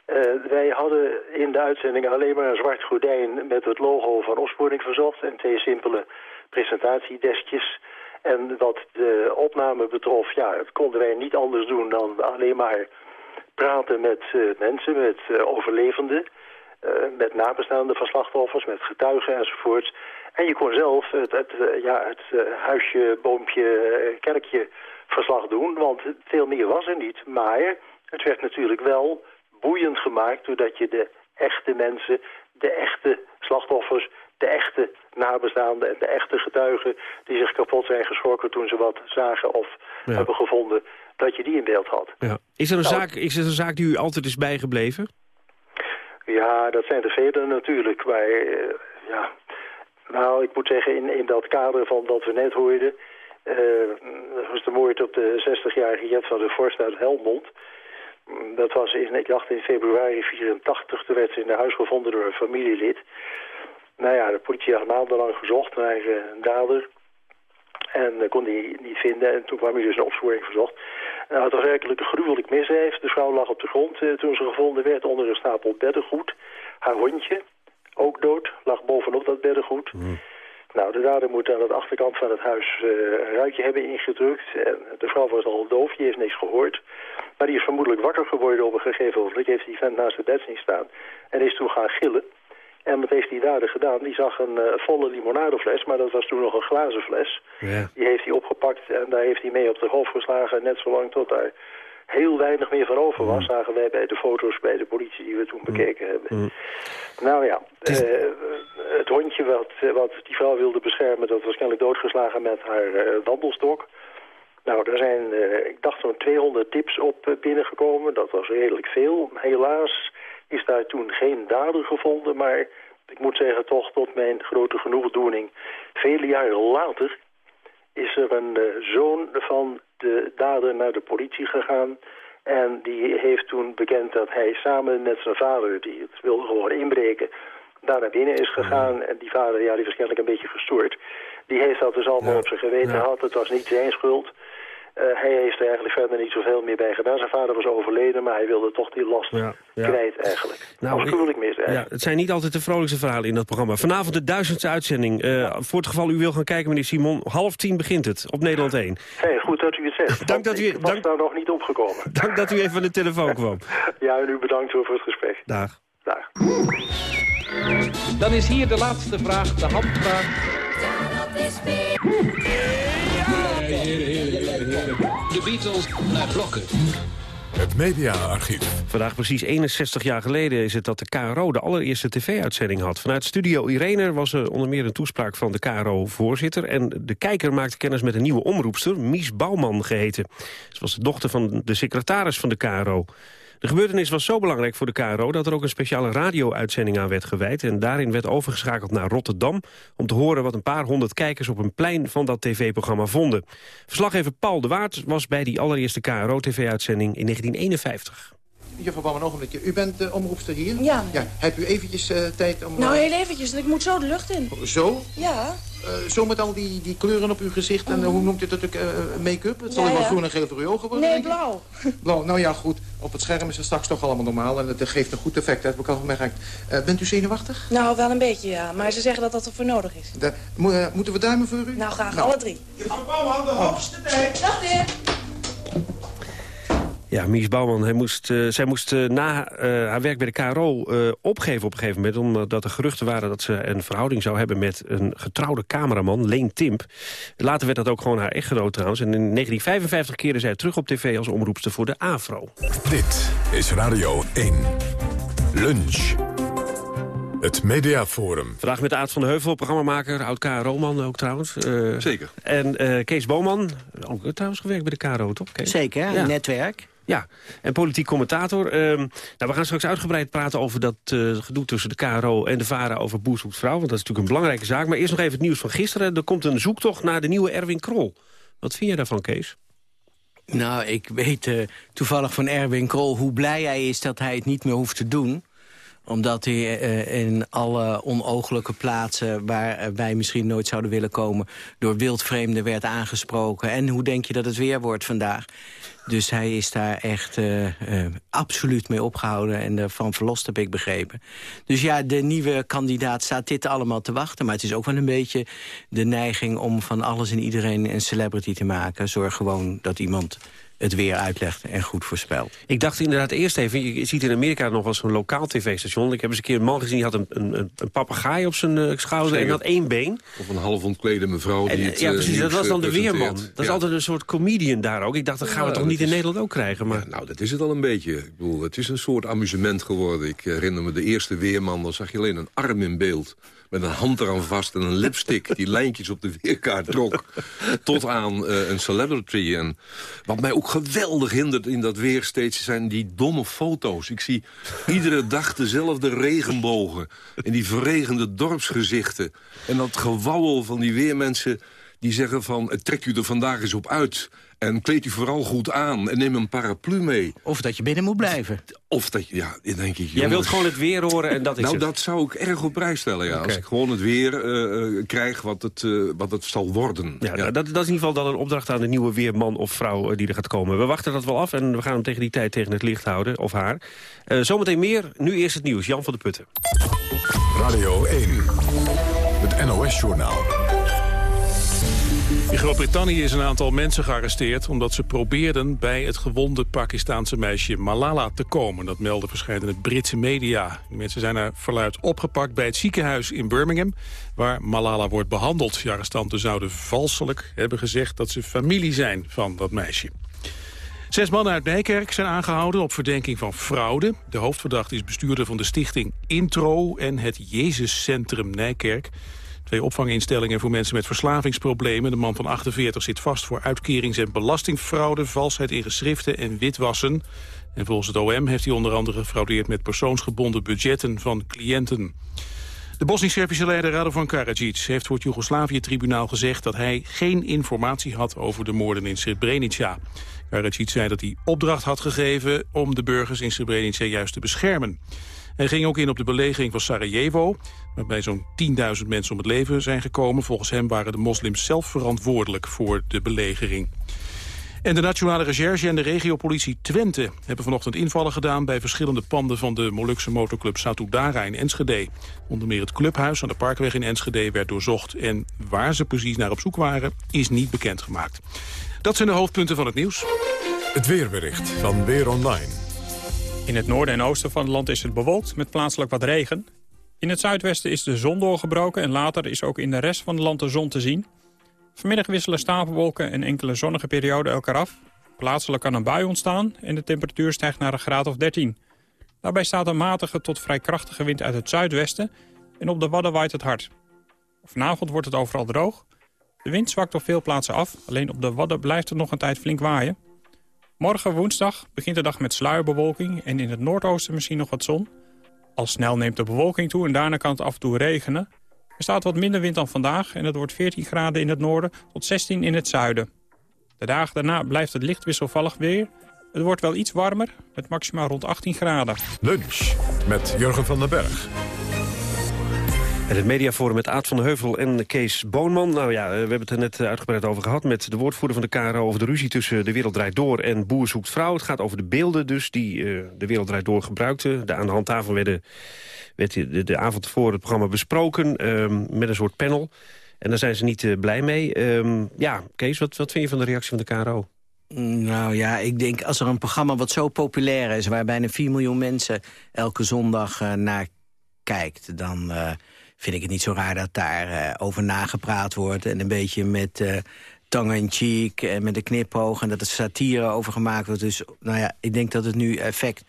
Uh, wij hadden in de uitzending alleen maar een zwart gordijn met het logo van opsporing verzocht en twee simpele presentatiedeskjes. En wat de opname betrof, ja, het konden wij niet anders doen dan alleen maar praten met uh, mensen, met uh, overlevenden, met nabestaanden van slachtoffers, met getuigen enzovoorts. En je kon zelf het, het ja, het huisje, boompje, kerkje verslag doen, want veel meer was er niet. Maar het werd natuurlijk wel boeiend gemaakt... doordat je de echte mensen, de echte slachtoffers... de echte nabestaanden en de echte getuigen... die zich kapot zijn geschrokken toen ze wat zagen of hebben gevonden... dat je die in beeld had. Ja. Is, er een nou, zaak, is er een zaak die u altijd is bijgebleven? Ja, dat zijn er vele natuurlijk. Maar uh, ja, nou, ik moet zeggen, in, in dat kader van dat we net hoorden... Uh, dat was de moord op de 60-jarige Jet van de Vorst uit Helmond... Dat was in, ik dacht in februari 84, toen werd ze in huis gevonden door een familielid. Nou ja, de politie had maandenlang gezocht naar een dader. En uh, kon die niet vinden. En toen kwam hij dus een opsporing verzocht. Nou, het was werkelijk een gruwelijk misdrijf. De vrouw lag op de grond uh, toen ze gevonden werd onder een stapel beddengoed. Haar hondje, ook dood, lag bovenop dat beddengoed. Mm. Nou, de dader moet aan de achterkant van het huis uh, een ruitje hebben ingedrukt. En de vrouw was al doof, die heeft niks gehoord. Maar die is vermoedelijk wakker geworden op een gegeven moment. Heeft die vent naast het bed zien staan. En is toen gaan gillen. En wat heeft die dader gedaan? Die zag een uh, volle limonadefles, maar dat was toen nog een glazen fles. Ja. Die heeft hij opgepakt en daar heeft hij mee op de hoofd geslagen. Net zolang tot daar heel weinig meer van over was, mm. zagen wij bij de foto's bij de politie die we toen mm. bekeken hebben. Mm. Nou ja, het, uh, het hondje wat, wat die vrouw wilde beschermen, dat was kennelijk doodgeslagen met haar uh, wandelstok. Nou, er zijn, uh, ik dacht zo'n 200 tips op binnengekomen. Dat was redelijk veel. Helaas is daar toen geen dader gevonden, maar ik moet zeggen toch tot mijn grote genoegdoening. Vele jaren later is er een zoon van de dader naar de politie gegaan. En die heeft toen bekend dat hij samen met zijn vader, die het wilde gewoon inbreken, daar naar binnen is gegaan. En die vader, ja, die was kennelijk een beetje gestoord. Die heeft dat dus allemaal op zijn geweten gehad. Het was niet zijn schuld. Uh, hij heeft er eigenlijk verder niet zoveel meer bij gedaan. Zijn vader was overleden, maar hij wilde toch die last ja, ja. kwijt eigenlijk. Nou, Afschuwelijk misdrijf. Ja, het zijn niet altijd de vrolijkste verhalen in dat programma. Vanavond de duizendste uitzending. Uh, voor het geval u wil gaan kijken, meneer Simon, half tien begint het op Nederland 1. Hey, goed dat u het zegt. dank dat u, ik was dank, daar nog niet opgekomen. Dank dat u even van de telefoon kwam. ja, en u bedankt voor het gesprek. Dag. Dag. Dan is hier de laatste vraag, de handvraag. De Beatles naar blokken. Het mediaarchief. Vandaag precies 61 jaar geleden is het dat de KRO de allereerste tv-uitzending had. Vanuit Studio Irene was er onder meer een toespraak van de KRO-voorzitter... en de kijker maakte kennis met een nieuwe omroepster, Mies Bouwman geheten. Ze was de dochter van de secretaris van de KRO. De gebeurtenis was zo belangrijk voor de KRO... dat er ook een speciale radio-uitzending aan werd gewijd... en daarin werd overgeschakeld naar Rotterdam... om te horen wat een paar honderd kijkers op een plein van dat tv-programma vonden. Verslaggever Paul de Waard was bij die allereerste KRO-tv-uitzending in 1951. Juffrouw Bam, een ogenblikje. U bent de omroepster hier? Ja. ja. Heb u eventjes uh, tijd om... Nou, heel eventjes. Ik moet zo de lucht in. Zo? Ja. Uh, zo met al die, die kleuren op uw gezicht en uh, hoe noemt u dat ook, make-up? Het zal ja, wel groen en geel voor uw ogen worden, Nee, blauw. Blauw, nou ja, goed. Op het scherm is het straks toch allemaal normaal en het geeft een goed effect, dat heb ik al gemerkt. bent u zenuwachtig? Nou, wel een beetje, ja. Maar ze zeggen dat dat ervoor nodig is. De, moeten we duimen voor u? Nou, graag nou. alle drie. Juffrouw Bouwman, de hoogste tijd. Dag, meneer. Ja, Mies Bouwman, hij moest, uh, zij moest uh, na uh, haar werk bij de KRO opgeven op een gegeven moment... omdat er geruchten waren dat ze een verhouding zou hebben... met een getrouwde cameraman, Leen Timp. Later werd dat ook gewoon haar echtgenoot trouwens. En in 1955 keerde zij terug op tv als omroepster voor de AVRO. Dit is Radio 1. Lunch. Het Mediaforum. Vandaag met Aad van de Heuvel, programmamaker, oud-KRO-man ook trouwens. Zeker. En Kees Boman, ook trouwens gewerkt bij de KRO, toch? Kees? Zeker, ja. netwerk. Ja, en politiek commentator. Uh, nou, we gaan straks uitgebreid praten over dat uh, gedoe tussen de KRO en de VARA over Boer vrouw. Want dat is natuurlijk een belangrijke zaak. Maar eerst nog even het nieuws van gisteren. Er komt een zoektocht naar de nieuwe Erwin Krol. Wat vind je daarvan, Kees? Nou, ik weet uh, toevallig van Erwin Krol hoe blij hij is dat hij het niet meer hoeft te doen omdat hij uh, in alle onogelijke plaatsen waar wij misschien nooit zouden willen komen... door wildvreemden werd aangesproken. En hoe denk je dat het weer wordt vandaag? Dus hij is daar echt absoluut mee opgehouden en ervan verlost, heb ik begrepen. Dus ja, de nieuwe kandidaat staat dit allemaal te wachten. Maar het is ook wel een beetje de neiging om van alles en iedereen een celebrity te maken. Zorg gewoon dat iemand het weer uitlegt en goed voorspelt. Ik dacht inderdaad eerst even, je ziet in Amerika nog wel zo'n lokaal tv-station. Ik heb eens een keer een man gezien, die had een, een, een papegaai op zijn uh, schouder Zeker. en had één been. Of een half ontklede mevrouw die en, het, Ja, precies, uh, dat was dan de weerman. Dat ja. is altijd een soort comedian daar ook. Ik dacht, dat gaan we toch niet in Nederland ook krijgen. Maar... Ja, nou, dat is het al een beetje. Ik bedoel, het is een soort amusement geworden. Ik herinner me de eerste weerman, dan zag je alleen een arm in beeld. Met een hand eraan vast en een lipstick die lijntjes op de weerkaart trok. Tot aan eh, een celebrity. En wat mij ook geweldig hindert in dat weer steeds zijn die domme foto's. Ik zie iedere dag dezelfde regenbogen. En die verregende dorpsgezichten. En dat gewauwel van die weermensen die zeggen van... trek u er vandaag eens op uit. En kleed u vooral goed aan. En neem een paraplu mee. Of dat je binnen moet blijven. Of dat je, ja, denk ik... Jij wilt gewoon het weer horen en dat is nou, het. dat zou ik erg op prijs stellen, ja. Als ik gewoon het weer eh, eh, krijg wat het, eh, wat het zal worden. Ja, Dat, dat is in ieder geval dan een opdracht aan de nieuwe weerman of vrouw die er gaat komen. We wachten dat wel af en we gaan hem tegen die tijd tegen het licht houden, of haar. Eh, zometeen meer, nu eerst het nieuws. Jan van de Putten. Radio 1. Het NOS-journaal. In Groot-Brittannië is een aantal mensen gearresteerd... omdat ze probeerden bij het gewonde Pakistaanse meisje Malala te komen. Dat melden verschillende Britse media. Die mensen zijn naar verluid opgepakt bij het ziekenhuis in Birmingham... waar Malala wordt behandeld. De arrestanten zouden valselijk hebben gezegd dat ze familie zijn van dat meisje. Zes mannen uit Nijkerk zijn aangehouden op verdenking van fraude. De hoofdverdachte is bestuurder van de stichting Intro en het Jezuscentrum Nijkerk. Twee opvanginstellingen voor mensen met verslavingsproblemen. De man van 48 zit vast voor uitkerings- en belastingfraude... valsheid in geschriften en witwassen. En volgens het OM heeft hij onder andere gefraudeerd... met persoonsgebonden budgetten van cliënten. De Bosnisch-Servische leider Radovan Karadzic heeft voor het Joegoslavië-tribunaal gezegd dat hij geen informatie had over de moorden in Srebrenica. Karadzic zei dat hij opdracht had gegeven om de burgers in Srebrenica juist te beschermen. Hij ging ook in op de belegering van Sarajevo, waarbij zo'n 10.000 mensen om het leven zijn gekomen. Volgens hem waren de moslims zelf verantwoordelijk voor de belegering. En de Nationale Recherche en de regiopolitie Twente hebben vanochtend invallen gedaan bij verschillende panden van de Molukse motorclub Satudara in Enschede. Onder meer het clubhuis aan de Parkweg in Enschede werd doorzocht en waar ze precies naar op zoek waren is niet bekendgemaakt. Dat zijn de hoofdpunten van het nieuws. Het weerbericht van Weer Online. In het noorden en oosten van het land is het bewolkt met plaatselijk wat regen. In het zuidwesten is de zon doorgebroken en later is ook in de rest van het land de zon te zien. Vanmiddag wisselen stapelwolken en enkele zonnige perioden elkaar af. Plaatselijk kan een bui ontstaan en de temperatuur stijgt naar een graad of 13. Daarbij staat een matige tot vrij krachtige wind uit het zuidwesten en op de Wadden waait het hard. Vanavond wordt het overal droog. De wind zwakt op veel plaatsen af, alleen op de Wadden blijft het nog een tijd flink waaien. Morgen woensdag begint de dag met sluierbewolking en in het noordoosten misschien nog wat zon. Al snel neemt de bewolking toe en daarna kan het af en toe regenen. Er staat wat minder wind dan vandaag en het wordt 14 graden in het noorden tot 16 in het zuiden. De dagen daarna blijft het licht wisselvallig weer. Het wordt wel iets warmer, met maximaal rond 18 graden. Lunch met Jurgen van den Berg. Het mediaforum met Aad van Heuvel en Kees Boonman. Nou ja, we hebben het er net uitgebreid over gehad... met de woordvoerder van de KRO over de ruzie tussen De Wereld Draait Door en Boer Zoekt Vrouw. Het gaat over de beelden dus die uh, De Wereld Draait Door gebruikte. De, aan de hand daarvan werden, werd de, de avond tevoren het programma besproken... Um, met een soort panel. En daar zijn ze niet uh, blij mee. Um, ja, Kees, wat, wat vind je van de reactie van de KRO? Nou ja, ik denk als er een programma wat zo populair is... waar bijna 4 miljoen mensen elke zondag naar kijkt... dan vind ik het niet zo raar dat daar uh, over nagepraat wordt... en een beetje met tong in cheek en met de knipoog... en dat er satire over gemaakt wordt. Dus nou ja, ik denk dat het nu effect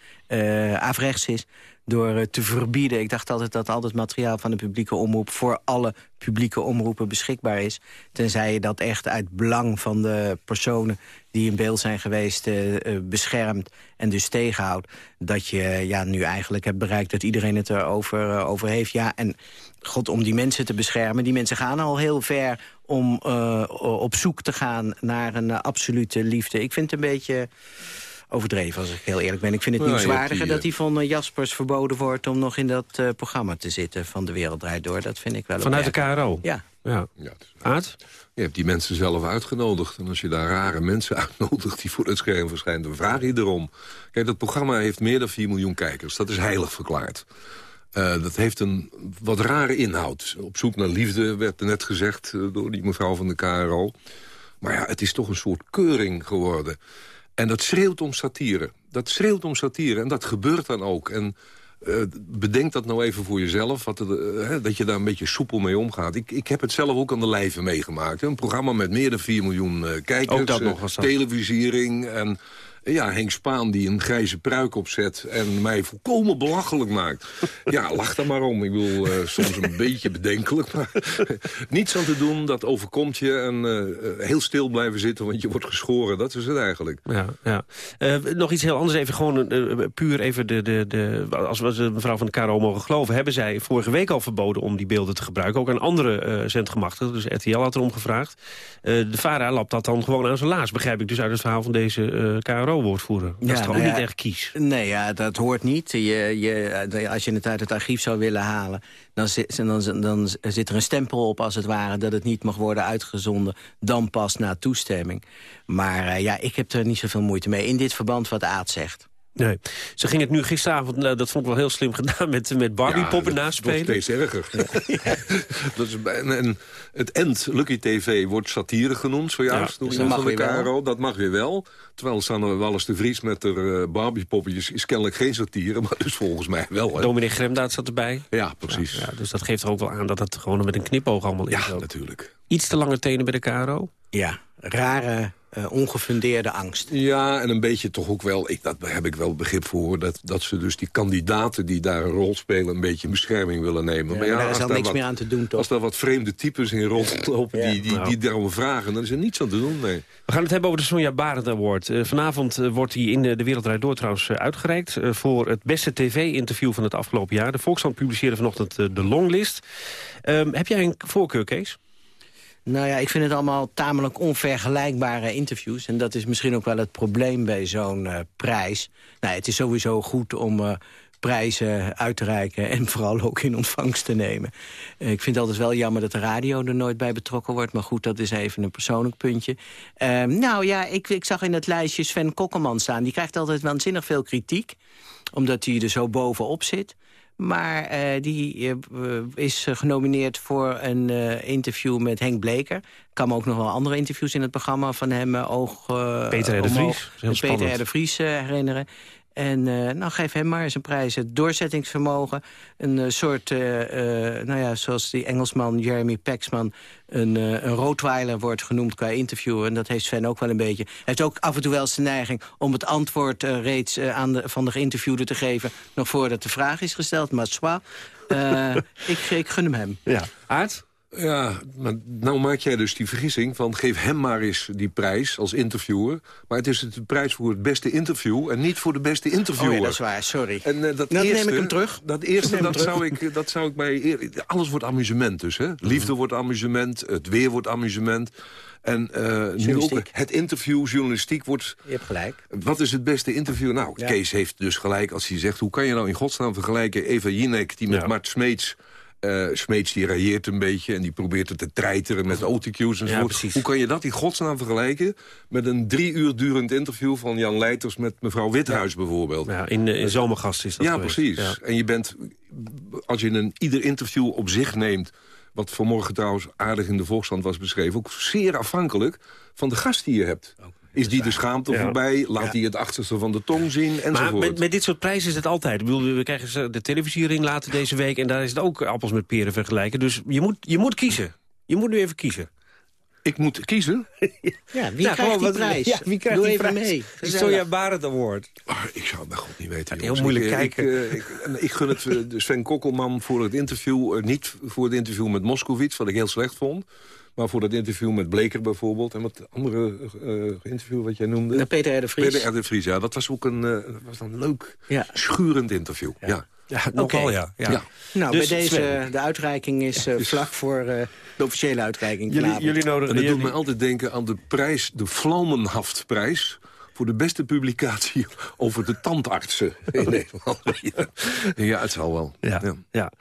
afrechts is door te verbieden. Ik dacht altijd dat al het materiaal van de publieke omroep... voor alle publieke omroepen beschikbaar is. Tenzij je dat echt uit belang van de personen die in beeld zijn geweest uh, beschermt en dus tegenhoudt. Dat je ja, nu eigenlijk hebt bereikt dat iedereen het erover over heeft. Ja, en god, om die mensen te beschermen. Die mensen gaan al heel ver om op zoek te gaan naar een absolute liefde. Ik vind het een beetje overdreven, als ik heel eerlijk ben. Ik vind het Nou, nieuwswaardiger die, dat die van uh, Jaspers verboden wordt... om nog in dat uh, programma te zitten van De Wereld Draait Door. Dat vind ik wel Vanuit de KRO? Ja. ja. Aard? Je hebt die mensen zelf uitgenodigd. En als je daar rare mensen uitnodigt die voor het scherm verschijnen... dan vraag je erom. Kijk, dat programma heeft meer dan 4 miljoen kijkers. Dat is heilig verklaard. Uh, dat heeft een wat rare inhoud. Op zoek naar liefde werd er net gezegd uh, door die mevrouw van de KRO. Maar ja, het is toch een soort keuring geworden. En dat schreeuwt om satire. Dat schreeuwt om satire en dat gebeurt dan ook. En uh, bedenk dat nou even voor jezelf, wat uh, dat je daar een beetje soepel mee omgaat. Ik, ik heb het zelf ook aan de lijve meegemaakt. Een programma met meer dan 4 miljoen uh, kijkers. Ook dat nog was dat. Televisiering en ja, Henk Spaan die een grijze pruik opzet... en mij volkomen belachelijk maakt. Ja, lach daar maar om. Ik bedoel, uh, soms een beetje bedenkelijk. Maar niets aan te doen, dat overkomt je. En uh, heel stil blijven zitten, want je wordt geschoren. Dat is het eigenlijk. Ja, ja. Uh, nog iets heel anders. Even gewoon puur even de, de, de... Als we de mevrouw van de KRO mogen geloven... hebben zij vorige week al verboden om die beelden te gebruiken. Ook aan andere zendgemachtigden. Dus RTL had erom gevraagd. de VARA lapt dat dan gewoon aan zijn laars. Begrijp ik dus uit het verhaal van deze KRO woordvoerder. Dat ja, is toch nou ook ja, niet echt kies? Nee, ja, dat hoort niet. Je, je, als je het uit het archief zou willen halen... Dan zit, dan, dan zit er een stempel op, als het ware... dat het niet mag worden uitgezonden, dan pas na toestemming. Maar uh, ja, ik heb er niet zoveel moeite mee. In dit verband wat Aad zegt. Nee. Ze ging het nu gisteravond, nou, dat vond ik wel heel slim gedaan... met, met Barbie-poppen ja, naspelen. Dat is steeds erger. Ja. dat is, en, en, het end, Lucky TV, wordt satire genoemd, zojuist ja, dus van de KRO. Dat mag weer wel. Terwijl staan Wallis de Vries met de uh, Barbie-poppetjes... is kennelijk geen satire, maar dus volgens mij wel. Hè. Dominee Gremdaad zat erbij. Ja, precies. Ja, dus dat geeft er ook wel aan dat het gewoon met een knipoog allemaal is. Ja, natuurlijk. Iets te lange tenen bij de KRO? Ja, rare uh, ongefundeerde angst. Ja, en een beetje toch ook wel, ik, dat heb ik wel begrip voor... Dat, dat ze dus die kandidaten die daar een rol spelen... een beetje in bescherming willen nemen. Ja, maar ja, daar is al niks wat, meer aan te doen, toch? Als daar wat vreemde types in rondlopen ja. die, die, die daarom vragen... dan is er niets aan te doen, nee. We gaan het hebben over de Sonja Barend Award. Uh, vanavond uh, wordt die in de, de Wereldrijd Door trouwens uitgereikt... voor het beste tv-interview van het afgelopen jaar. De Volkskrant publiceerde vanochtend de longlist. Ehm, heb jij een voorkeur, Kees? Nou ja, ik vind het allemaal tamelijk onvergelijkbare interviews. En dat is misschien ook wel het probleem bij zo'n uh, prijs. Nou, het is sowieso goed om uh, prijzen uit te reiken... en vooral ook in ontvangst te nemen. Uh, ik vind het altijd wel jammer dat de radio er nooit bij betrokken wordt. Maar goed, dat is even een persoonlijk puntje. nou ja, ik, ik zag in het lijstje Sven Kokkelman staan. Die krijgt altijd waanzinnig veel kritiek. Omdat hij er zo bovenop zit. Maar uh, die uh, is genomineerd voor een uh, interview met Henk Bleker. Kan ook nog wel andere interviews in het programma van hem oog... Peter R. de Vries. Peter R. de Vries herinneren. En nou, geef hem maar eens een prijs. Het doorzettingsvermogen. Een soort, nou ja, zoals die Engelsman Jeremy Paxman... een, een roodweiler wordt genoemd qua interview. En dat heeft Sven ook wel een beetje. Hij heeft ook af en toe wel zijn neiging om het antwoord reeds aan de, van de geïnterviewde te geven... nog voordat de vraag is gesteld. Maar zwaar. ik, ik gun hem hem. Ja. Aard? Ja, maar nou maak jij dus die vergissing van... geef hem maar eens die prijs als interviewer. Maar het is de prijs voor het beste interview... en niet voor de beste interviewer. Oh ja, dat is waar, sorry. En, uh, dat, dat eerste, neem ik hem terug. Dat eerste, dat zou, ik, dat zou ik bij... Alles wordt amusement dus, hè? Liefde wordt amusement, het weer wordt amusement... En uh, nu ook het interview, journalistiek wordt... Je hebt gelijk. Wat is het beste interview? Nou, ja. Kees heeft dus gelijk als hij zegt... hoe kan je nou in godsnaam vergelijken Eva Jinek... die met ja. Mart Smeets... Uh, Smeets die railleert een beetje en die probeert het te treiteren met autocues en zo. Ja, Hoe kan je dat in godsnaam vergelijken met een drie uur durend interview van Jan Leiters met mevrouw Withuis ja. bijvoorbeeld? Ja, in, in Zomergast is dat Ja, geweest. precies. Ja. En je bent, als je een ieder interview op zich neemt, wat vanmorgen trouwens aardig in de Volksstand was beschreven, ook zeer afhankelijk van de gast die je hebt. Okay. Is die de schaamte Ja. voorbij? Laat Ja. hij het achterste van de tong zien? Maar Enzovoort. met, met dit soort prijzen is het altijd. Ik bedoel, we krijgen de televisiering later deze week... en daar is het ook appels met peren vergelijken. Dus je moet, je moet kiezen. Je moet nu even kiezen. Ik moet kiezen? Ja, wie Nou, krijgt gewoon die prijs? Ja, wie krijgt Doe die even prijs? mee. Gezellig. Sonja Barend Award. Ah, ik zou het bij God niet weten. heel moeilijk ik, eh, kijken. Ik, eh, ik, ik gun het eh, Sven Kokkelman voor het interview... niet voor het interview met Moskowitz, wat ik heel slecht vond... maar voor het interview met Bleker bijvoorbeeld... en wat andere eh, interview wat jij noemde. Peter R. de Vries. Peter R. de Vries, ja. Dat was ook een, eh, dat was een leuk, Ja. schurend interview. Ja. Ja, nogal, nogal ja. ja. Ja. Nou, Dus bij deze, Sven. de uitreiking is eh, vlak voor eh, de officiële uitreiking. Jullie, jullie nodigen... En dat doet me altijd denken aan de prijs, de Vlaumenhaftprijs... voor de beste publicatie over de tandartsen in Nederland. ja, het zal wel. Ja, ja.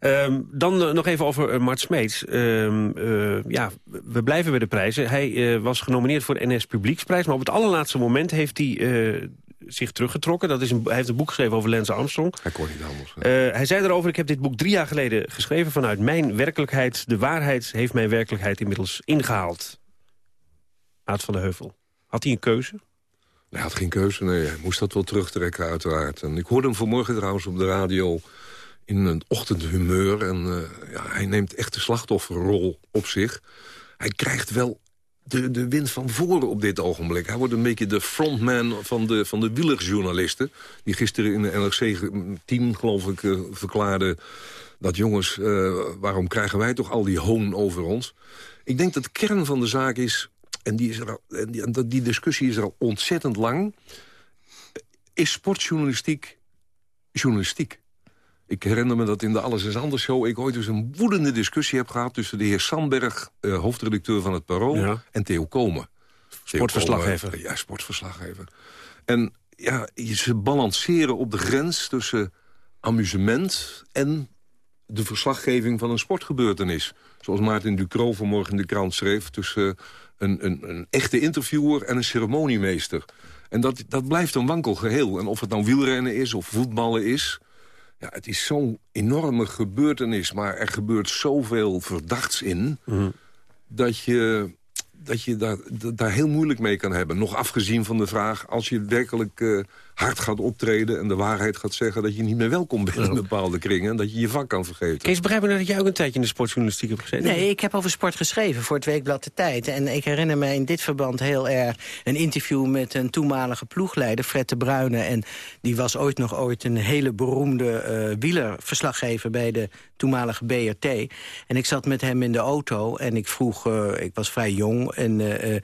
Ehm, dan eh, nog even over eh, Mart Smeets. Ehm, eh, ja, we blijven bij de prijzen. Hij eh, was genomineerd voor de NS Publieksprijs... maar op het allerlaatste moment heeft hij eh, zich teruggetrokken. Dat is een, hij heeft een boek geschreven over Lance Armstrong. Hij kon niet anders. Eh, hij zei erover, ik heb dit boek drie jaar geleden geschreven... vanuit mijn werkelijkheid. De waarheid heeft mijn werkelijkheid inmiddels ingehaald. Aad van de Heuvel. Had hij een keuze? Hij had geen keuze, nee. Hij moest dat wel terugtrekken, uiteraard. En ik hoorde hem vanmorgen trouwens op de radio in een ochtendhumeur. En eh, ja, hij neemt echt de slachtofferrol op zich. Hij krijgt wel de, de wind van voren op dit ogenblik. Hij wordt een beetje de frontman van de, van de wielerjournalisten... die gisteren in de NRC-team, geloof ik, eh, verklaarden... dat jongens, eh, waarom krijgen wij toch al die hoon over ons? Ik denk dat de kern van de zaak is... en die, is er al, en die, die discussie is er al ontzettend lang... is sportjournalistiek journalistiek? Ik herinner me dat in de Alles is Anders show... ik ooit eens een woedende discussie heb gehad... tussen de heer Sandberg, eh, hoofdredacteur van het Parool... Ja. en Theo Komen. Theo Sportverslaggever. Komen, ja, sportverslaggever. En ja, ze balanceren op de grens tussen amusement... en de verslaggeving van een sportgebeurtenis. Zoals Maarten Ducro vanmorgen in de krant schreef... tussen een, een, een echte interviewer en een ceremoniemeester. En dat, dat blijft een wankel geheel. En of het nou wielrennen is of voetballen is... Ja, het is zo'n enorme gebeurtenis, maar er gebeurt zoveel verdachts in... dat je, dat je daar, da- daar heel moeilijk mee kan hebben. Nog afgezien van de vraag, als je werkelijk eh, hard gaat optreden... en de waarheid gaat zeggen dat je niet meer welkom bent in bepaalde kringen... en dat je je vak kan vergeten. Kees, begrijp ik nou dat jij ook een tijdje in de sportjournalistiek hebt gezeten? Nee, ik heb over sport geschreven voor het Weekblad De Tijd. En ik herinner me in dit verband heel erg een interview met een toenmalige ploegleider, Fred de Bruyne. En die was ooit nog ooit een hele beroemde eh wielerverslaggever bij de toenmalige BRT. En ik zat met hem in de auto en ik vroeg, eh, ik was vrij jong en... eh,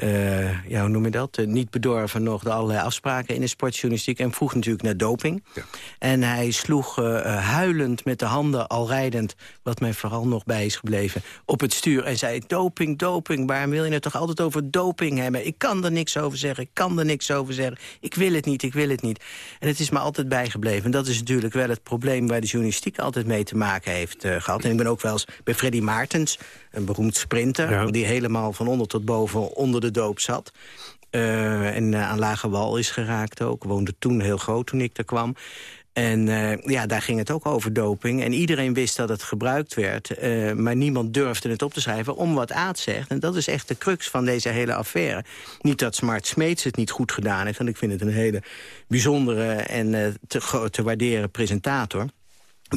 eh, ja, hoe noem je dat? Eh, niet bedorven nog de allerlei afspraken in de sportjournalistiek. En vroeg natuurlijk naar doping. En hij sloeg eh, huilend met de handen, al rijdend... wat mij vooral nog bij is gebleven, op het stuur. En zei, doping, doping, waarom wil je het toch altijd over doping hebben? Ik kan er niks over zeggen, ik kan er niks over zeggen. Ik wil het niet, ik wil het niet. En het is me altijd bijgebleven. En dat is natuurlijk wel het probleem waar de journalistiek altijd mee te maken heeft eh, gehad. En ik ben ook wel eens bij Freddy Maartens, een beroemd sprinter... Ja. die helemaal van onder tot boven onder de doop zat... Eh, en eh, aan Lage Wal is geraakt ook. Woonde toen heel groot toen ik er kwam. En eh, ja, daar ging het ook over doping. En iedereen wist dat het gebruikt werd. maar niemand durfde het op te schrijven om wat Aad zegt. En dat is echt de crux van deze hele affaire. Niet dat Smart Smeets het niet goed gedaan heeft. Want ik vind het een hele bijzondere en te, te waarderen presentator.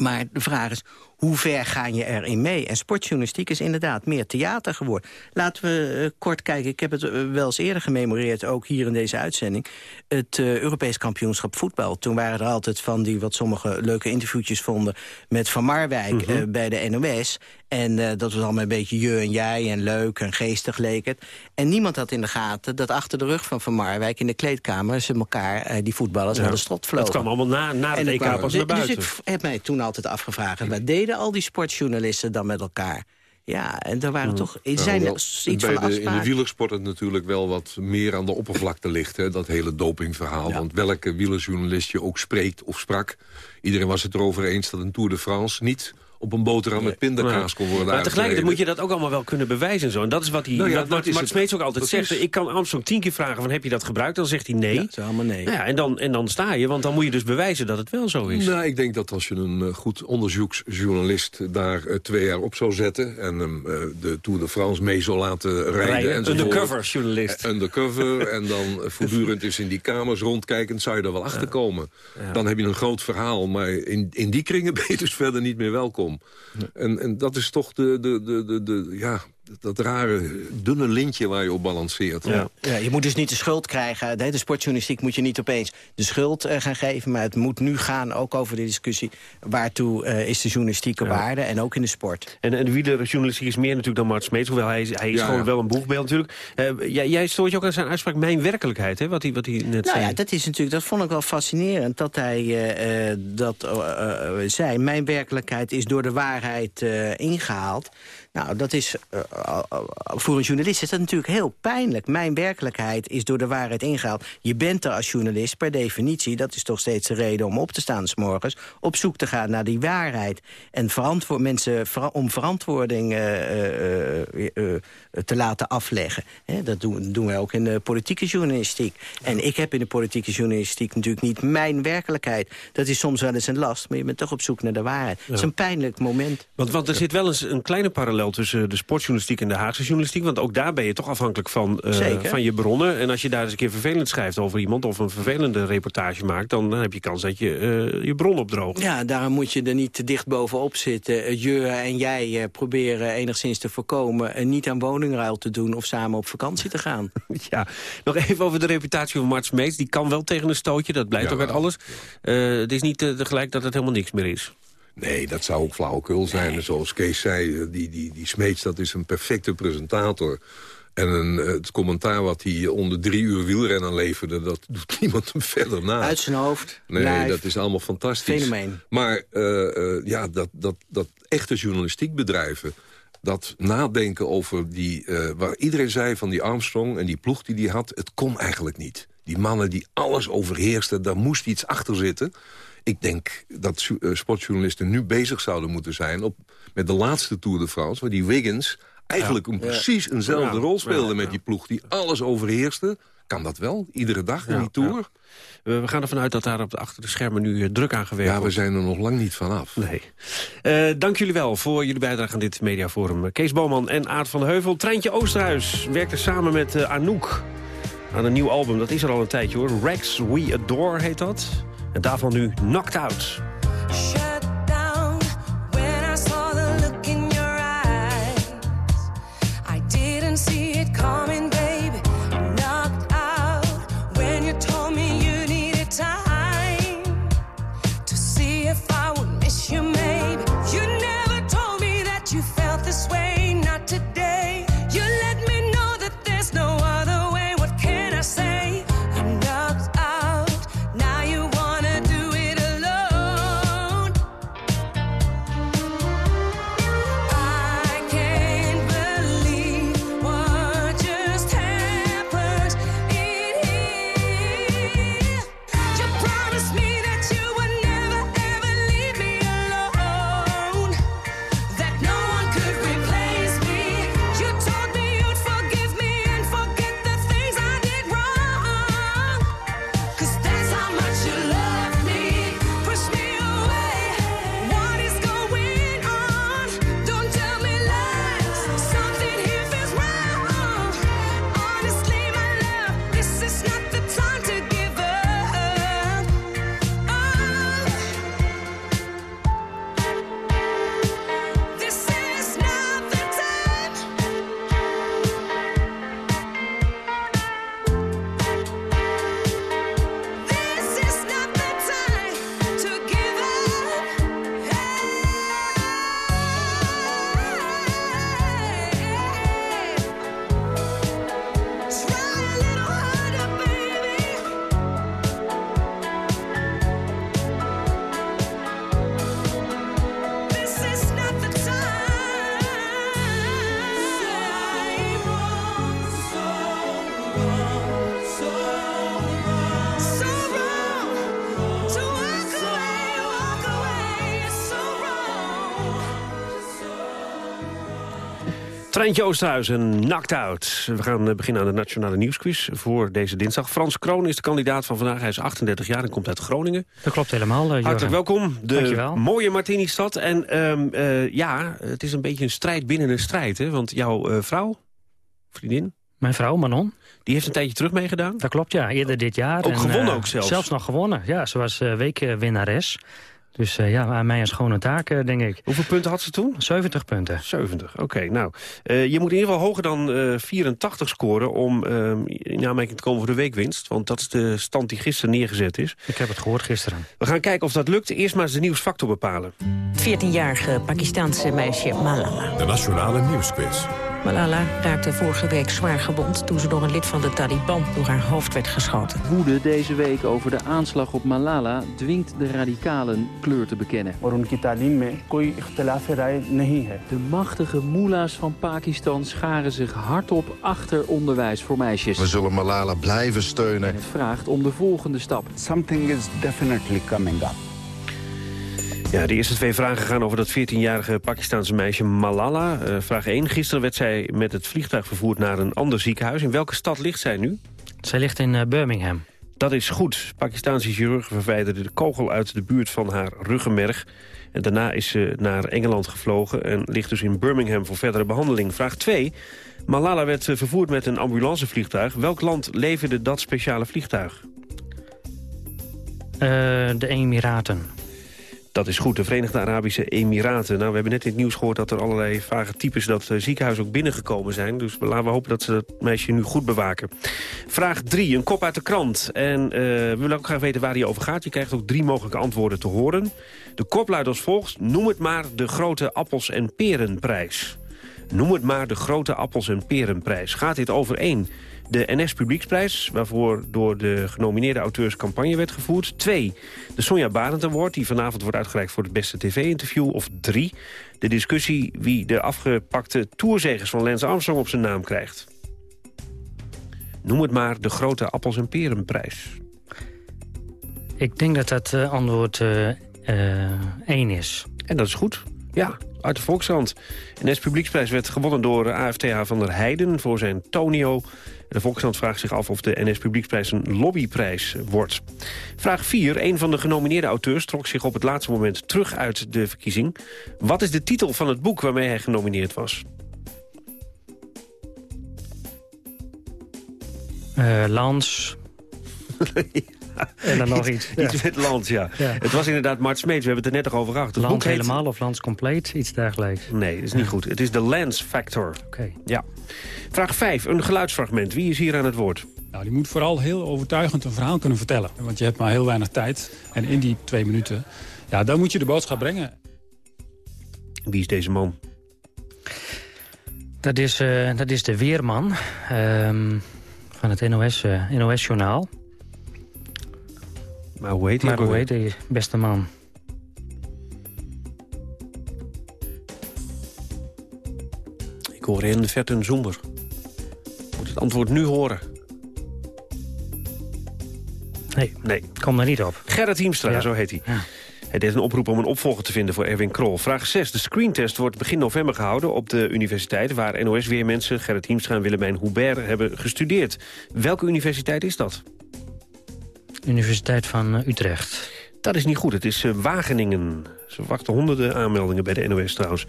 Maar de vraag is, hoe ver ga je erin mee? En sportjournalistiek is inderdaad meer theater geworden. Laten we eh, kort kijken. Ik heb het eh, wel eens eerder gememoreerd, ook hier in deze uitzending. Het eh, Europees kampioenschap voetbal. Toen waren er altijd van die wat sommige leuke interviewtjes vonden... met Van Marwijk eh, bij de NOS. En dat was allemaal een beetje je en jij en leuk en geestig leek het. En niemand had in de gaten dat achter de rug van Van Marwijk... in de kleedkamer ze elkaar, die voetballers, Ja. aan de strot vlogen. Dat kwam allemaal na, na het En EK wou- pas dus- naar buiten. Dus ik heb mij toen altijd afgevraagd... wat deden al die sportjournalisten dan met elkaar? Ja, en er waren toch... Er zijn wel, iets bij van de, in de wielersport het natuurlijk wel wat meer aan de oppervlakte ligt. Hè, dat hele dopingverhaal. Want welke wielerjournalist je ook spreekt of sprak... iedereen was het erover eens dat een Tour de France niet op een boterham met pindakaas kon worden Maar tegelijkertijd moet je dat ook allemaal wel kunnen bewijzen en zo. En dat is wat hij, Nou ja, wat Mart. Smeets ook altijd Precies. zegt. Ik kan Armstrong tien keer vragen van heb je dat gebruikt? Dan zegt hij nee. Ja. Nou ja, en, dan, en dan sta je, want dan moet je dus bewijzen dat het wel zo is. Nou, ik denk dat als je een eh, goed onderzoeksjournalist daar eh, twee jaar op zou zetten... en hem eh, de Tour de France mee zou laten rijden... Enzovoort. undercover journalist. Undercover, en dan voortdurend is in die kamers rondkijkend... zou je er wel achter komen. Dan heb je een groot verhaal, maar in, in die kringen ben je dus verder niet meer welkom. En, en dat is toch de, de, de, de, de, ja, dat rare dunne lintje waar je op balanceert. Ja. Ja, je moet dus niet de schuld krijgen. De, de sportjournalistiek moet je niet opeens de schuld eh, gaan geven. Maar het moet nu gaan, ook over de discussie... waartoe eh, is de journalistieke waarde en ook in de sport. En, en de wielerjournalistiek is meer natuurlijk dan Mart Smeets. Hoewel hij, is- hij is Ja, gewoon ja. wel een boegbeeld natuurlijk. Eh, jij, jij stoort je ook aan zijn uitspraak mijn werkelijkheid, hè? Wat hij, wat hij net Nou zei. ja, dat is natuurlijk, dat vond ik wel fascinerend dat hij eh, eh, dat zei. Mijn werkelijkheid is door de waarheid eh, ingehaald. Nou, dat is eh, eh, voor een journalist is dat natuurlijk heel pijnlijk. Mijn werkelijkheid is door de waarheid ingehaald. Je bent er als journalist per definitie. Dat is toch steeds de reden om op te staan s morgens. Op zoek te gaan naar die waarheid. En verantwoord, mensen vera- om verantwoording eh, eh, eh, eh, te laten afleggen. Dat doen, doen wij ook in de politieke journalistiek. En ik heb in de politieke journalistiek natuurlijk niet mijn werkelijkheid. Dat is soms wel eens een last, maar je bent toch op zoek naar de waarheid. Het is een pijnlijk moment. Want, want er zit wel eens een kleine parallel tussen de sportjournalistiek en de Haagse journalistiek. Want ook daar ben je toch afhankelijk van, eh, van je bronnen. En als je daar eens een keer vervelend schrijft over iemand... of een vervelende reportage maakt... dan, dan heb je kans dat je eh, je bron opdroogt. Ja, daarom moet je er niet te dicht bovenop zitten. Het Je en jij eh, proberen enigszins te voorkomen... eh, niet aan woningruil te doen of samen op vakantie te gaan. Ja, nog even over de reputatie van Mart Smeets. Die kan wel tegen een stootje, dat blijkt ook uit alles. Eh, het is niet eh, tegelijk dat het helemaal niks meer is. Nee, dat zou ook flauwekul zijn. Zoals Kees zei, eh, die, die, die Smeets, dat is een perfecte presentator. En een, eh, het commentaar wat hij onder drie uur wielrennen leverde... dat doet niemand hem verder na. Uit zijn hoofd, Nee, live. dat is allemaal fantastisch. Fenomeen. Maar eh, ja, dat, dat, dat echte journalistiek bedrijven... dat nadenken over die... waar iedereen zei van die Armstrong en die ploeg die die had... het kon eigenlijk niet. Die mannen die alles overheersten, daar moest iets achter zitten. Ik denk dat eh, sportjournalisten nu bezig zouden moeten zijn... Op, met de laatste Tour de France, waar die Wiggins... eigenlijk een, precies eenzelfde rol speelde met die ploeg... die alles overheerste. Kan dat wel, iedere dag in Ja, die Tour? ja. We gaan ervan uit dat daar op de, achter de schermen nu eh, druk aan gewerkt Ja, we wordt. zijn er nog lang niet vanaf. Nee. Eh, dank jullie wel voor jullie bijdrage aan dit mediaforum. Kees Boman en Aart van Heuvel. Treintje Oosterhuis werkte samen met Anouk aan een nieuw album. Dat is er al een tijdje hoor. Rex We Adore heet dat. En daarvan nu Knocked Out. Treintje Oosterhuizen, knocked out. We gaan eh, beginnen aan de Nationale Nieuwsquiz voor deze dinsdag. Frans Kroon is de kandidaat van vandaag. Hij is 38 jaar en komt uit Groningen. Dat klopt helemaal, uh, Hartelijk welkom. De Dankjewel. mooie Martini-stad. En ehm, eh, ja, het is een beetje een strijd binnen een strijd. Hè? Want jouw eh, vrouw, vriendin... Mijn vrouw, Manon. Die heeft een tijdje terug meegedaan? Dat klopt, ja. Eerder dit jaar. Ook En, gewonnen eh, ook zelfs? Zelfs nog gewonnen. Ja, ze was eh, weekwinnares. Dus eh, ja, aan mij een schone taak, eh, denk ik. Hoeveel punten had ze toen? 70 punten. 70, oké. nou, eh, je moet in ieder geval hoger dan eh, 84 scoren... om ehm, in aanmerking te komen voor de weekwinst. Want dat is de stand die gisteren neergezet is. Ik heb het gehoord gisteren. We gaan kijken of dat lukt. Eerst maar eens de nieuwsfactor bepalen. Het 14-jarige Pakistaanse meisje Malala. De Nationale Nieuwsquiz. Malala raakte vorige week zwaar gewond toen ze door een lid van de Taliban door haar hoofd werd geschoten. Woede deze week over de aanslag op Malala dwingt de radicalen kleur te bekennen. De machtige moela's van Pakistan scharen zich hardop achter onderwijs voor meisjes. We zullen Malala blijven steunen. En het vraagt om de volgende stap. Something is definitely coming up. Ja, de eerste twee vragen gaan over dat 14-jarige Pakistanse meisje Malala. Eh, vraag 1. Gisteren werd zij met het vliegtuig vervoerd naar een ander ziekenhuis. In welke stad ligt zij nu? Zij ligt in eh, Birmingham. Dat is goed. Pakistanse chirurgen verwijderden de kogel uit de buurt van haar ruggenmerg. En daarna is ze naar Engeland gevlogen en ligt dus in Birmingham voor verdere behandeling. Vraag 2. Malala werd eh, vervoerd met een ambulancevliegtuig. Welk land leverde dat speciale vliegtuig? De Emiraten. Dat is goed, de Verenigde Arabische Emiraten. Nou, we hebben net in het nieuws gehoord dat er allerlei vage types... dat eh, ziekenhuis ook binnengekomen zijn. Dus laten we hopen dat ze dat meisje nu goed bewaken. Vraag 3, een kop uit de krant. En eh, we willen ook graag weten waar die over gaat. Je krijgt ook drie mogelijke antwoorden te horen. De kop luidt als volgt. Noem het maar de grote appels- en perenprijs. Noem het maar de grote appels- en perenprijs. Gaat dit over één? De NS Publieksprijs, waarvoor door de genomineerde auteurs campagne werd gevoerd. 2. De Sonja Barend Award, die vanavond wordt uitgereikt voor het beste tv-interview. Of 3. De discussie wie de afgepakte tourzegers van Lance Armstrong op zijn naam krijgt. Noem het maar de grote appels- en perenprijs. Ik denk dat dat eh, antwoord 1 is. En dat is goed. Ja, uit de Volkskrant. De NS Publieksprijs werd gewonnen door AFTH van der Heijden voor zijn Tonio. De Volkskrant vraagt zich af of de NS Publieksprijs een lobbyprijs wordt. Vraag 4. Een van de genomineerde auteurs trok zich op het laatste moment terug uit de verkiezing. Wat is de titel van het boek waarmee hij genomineerd was? Eh, Lans. En dan nog iets. Iets met Lans, ja. Ja. Het was inderdaad Mart Smeets, we hebben het er net nog over gehad. Lans heet- helemaal of Lans compleet, iets dergelijks. Nee, dat is niet goed. Het is de Lance Factor. Oké. Ja. Vraag 5. Een geluidsfragment. Wie is hier aan het woord? Nou, die moet vooral heel overtuigend een verhaal kunnen vertellen. Want je hebt maar heel weinig tijd. En in die twee minuten, ja, dan moet je de boodschap brengen. Wie is deze man? Dat is, eh, dat is de Weerman ehm, van het NOS, eh, NOS-journaal. Maar hoe heet hij? Maar ook hoe heet die beste man? Ik hoor in de verte een zoemer. Moet het antwoord nu horen? Nee, nee. kom er niet op. Gerrit Hiemstra, Ja. zo heet hij. Hij deed een oproep om een opvolger te vinden voor Erwin Krol. Vraag 6. De screentest wordt begin november gehouden op de universiteit... waar NOS-weermensen Gerrit Hiemstra en Willemijn Hubert hebben gestudeerd. Welke universiteit is dat? Universiteit van eh, Utrecht. Dat is niet goed, het is eh, Wageningen. Ze wachten honderden aanmeldingen bij de NOS trouwens.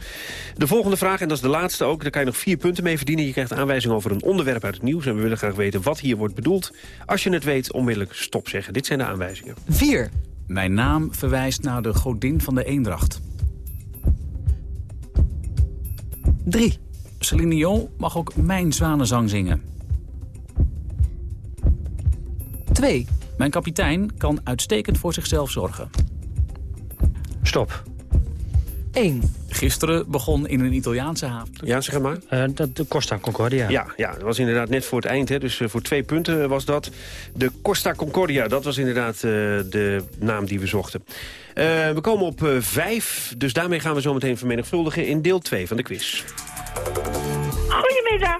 De volgende vraag, en dat is de laatste ook... daar kan je nog vier punten mee verdienen. Je krijgt aanwijzing over een onderwerp uit het nieuws... en we willen graag weten wat hier wordt bedoeld. Als je het weet, onmiddellijk stop zeggen. Dit zijn de aanwijzingen. 4. Mijn naam verwijst naar de godin van de eendracht. 3. Celine Dion mag ook mijn zwanenzang zingen. 2. Mijn kapitein kan uitstekend voor zichzelf zorgen. Stop. 1. Gisteren begon in een Italiaanse haven. Ja, zeg maar. Eh, dat, de Costa Concordia. Ja, ja, dat was inderdaad net voor het eind. Hè, dus eh, voor twee punten was dat. De Costa Concordia, dat was inderdaad eh, de naam die we zochten. Eh, we komen op vijf, dus daarmee gaan we zo meteen vermenigvuldigen... in deel 2 van de quiz. Goedemiddag.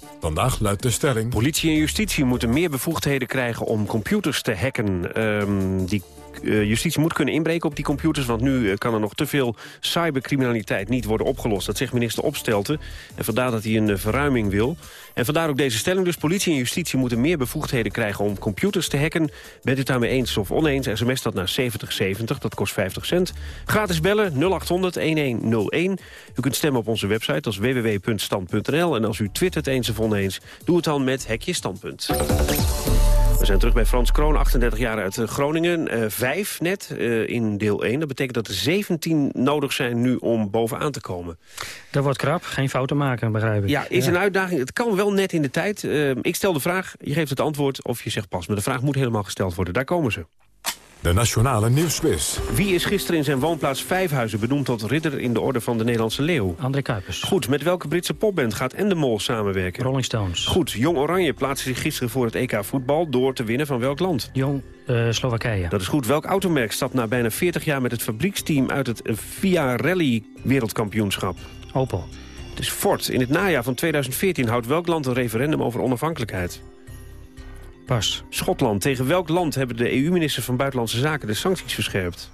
Vandaag luidt de stelling... Politie en justitie moeten meer bevoegdheden krijgen om computers te hacken. Um, die justitie moet kunnen inbreken op die computers... want nu uh, kan er nog te veel cybercriminaliteit niet worden opgelost. Dat zegt minister Opstelten. En vandaar dat hij een uh, verruiming wil. En vandaar ook deze stelling dus. Politie en justitie moeten meer bevoegdheden krijgen om computers te hacken. Bent u het daarmee eens of oneens? SMS dat naar 7070, dat kost 50 cent. Gratis bellen 0800-1101. U kunt stemmen op onze website als www.stand.nl. En als u twittert eens of oneens, doe het dan met Hekje Standpunt. We zijn terug bij Frans Kroon, 38 jaar uit Groningen. Uh, vijf net uh, in deel 1. Dat betekent dat er 17 nodig zijn nu om bovenaan te komen. Dat wordt krap. Geen fouten maken, begrijp ik. Ja, is ja. een uitdaging. Het kan wel net in de tijd. Uh, ik stel de vraag, je geeft het antwoord of je zegt pas. Maar de vraag moet helemaal gesteld worden. Daar komen ze. De Nationale Nieuwsquiz. Wie is gisteren in zijn woonplaats Vijfhuizen benoemd tot ridder in de orde van de Nederlandse Leeuw? André Kuipers. Goed, met welke Britse popband gaat Endemol samenwerken? Rolling Stones. Goed, Jong Oranje plaatste zich gisteren voor het EK voetbal door te winnen van welk land? Jong uh, Slowakije. Dat is goed. Welk automerk stapt na bijna 40 jaar met het fabrieksteam uit het Via Rally wereldkampioenschap? Opel. Het is Ford. In het najaar van 2014 houdt welk land een referendum over onafhankelijkheid? Pas. Schotland. Tegen welk land hebben de EU-ministers van Buitenlandse Zaken de sancties verscherpt?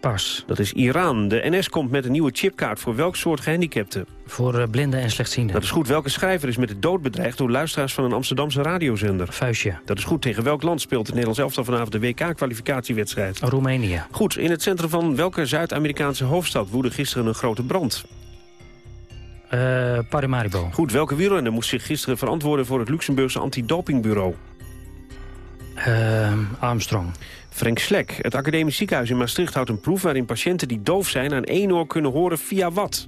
Pas. Dat is Iran. De NS komt met een nieuwe chipkaart voor welk soort gehandicapten? Voor uh, blinden en slechtzienden. Dat is goed. Welke schrijver is met de dood bedreigd door luisteraars van een Amsterdamse radiozender? Vuistje. Dat is goed. Tegen welk land speelt het Nederlands elftal vanavond de WK-kwalificatiewedstrijd? Roemenië. Goed. In het centrum van welke Zuid-Amerikaanse hoofdstad woedde gisteren een grote brand? Uh, Paramaribo. Goed, welke wielrenner moest zich gisteren verantwoorden voor het Luxemburgse antidopingbureau? Uh, Armstrong. Frank Slek. Het academisch ziekenhuis in Maastricht houdt een proef... waarin patiënten die doof zijn aan één oor kunnen horen via wat?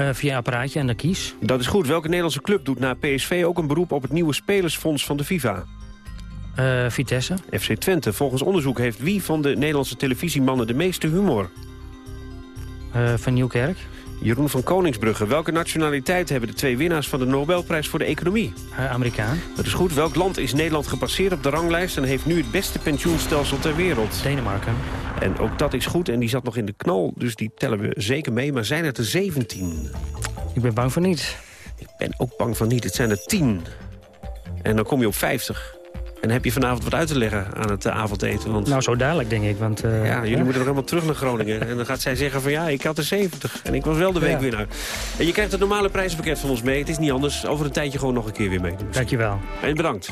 Uh, via apparaatje en de kies. Dat is goed. Welke Nederlandse club doet na PSV ook een beroep op het nieuwe spelersfonds van de FIFA? Uh, Vitesse. FC Twente. Volgens onderzoek heeft wie van de Nederlandse televisiemannen de meeste humor? Van Nieuwkerk. Jeroen van Koningsbrugge. Welke nationaliteit hebben de twee winnaars van de Nobelprijs voor de economie? Uh, Amerikaan. Dat is goed. Welk land is Nederland gepasseerd op de ranglijst... en heeft nu het beste pensioenstelsel ter wereld? Denemarken. En ook dat is goed. En die zat nog in de knal, dus die tellen we zeker mee. Maar zijn het er 17? Ik ben bang voor niet. Ik ben ook bang voor niet. Het zijn er 10. En dan kom je op 50. En heb je vanavond wat uit te leggen aan het uh, avondeten? Want... Nou, zo dadelijk, denk ik. Want, uh, ja, jullie ja? moeten nog helemaal terug naar Groningen. en dan gaat zij zeggen van ja, ik had er 70. En ik was wel de weekwinnaar. Ja. En je krijgt het normale prijzenpakket van ons mee. Het is niet anders. Over een tijdje gewoon nog een keer weer mee. Dank je wel. En bedankt.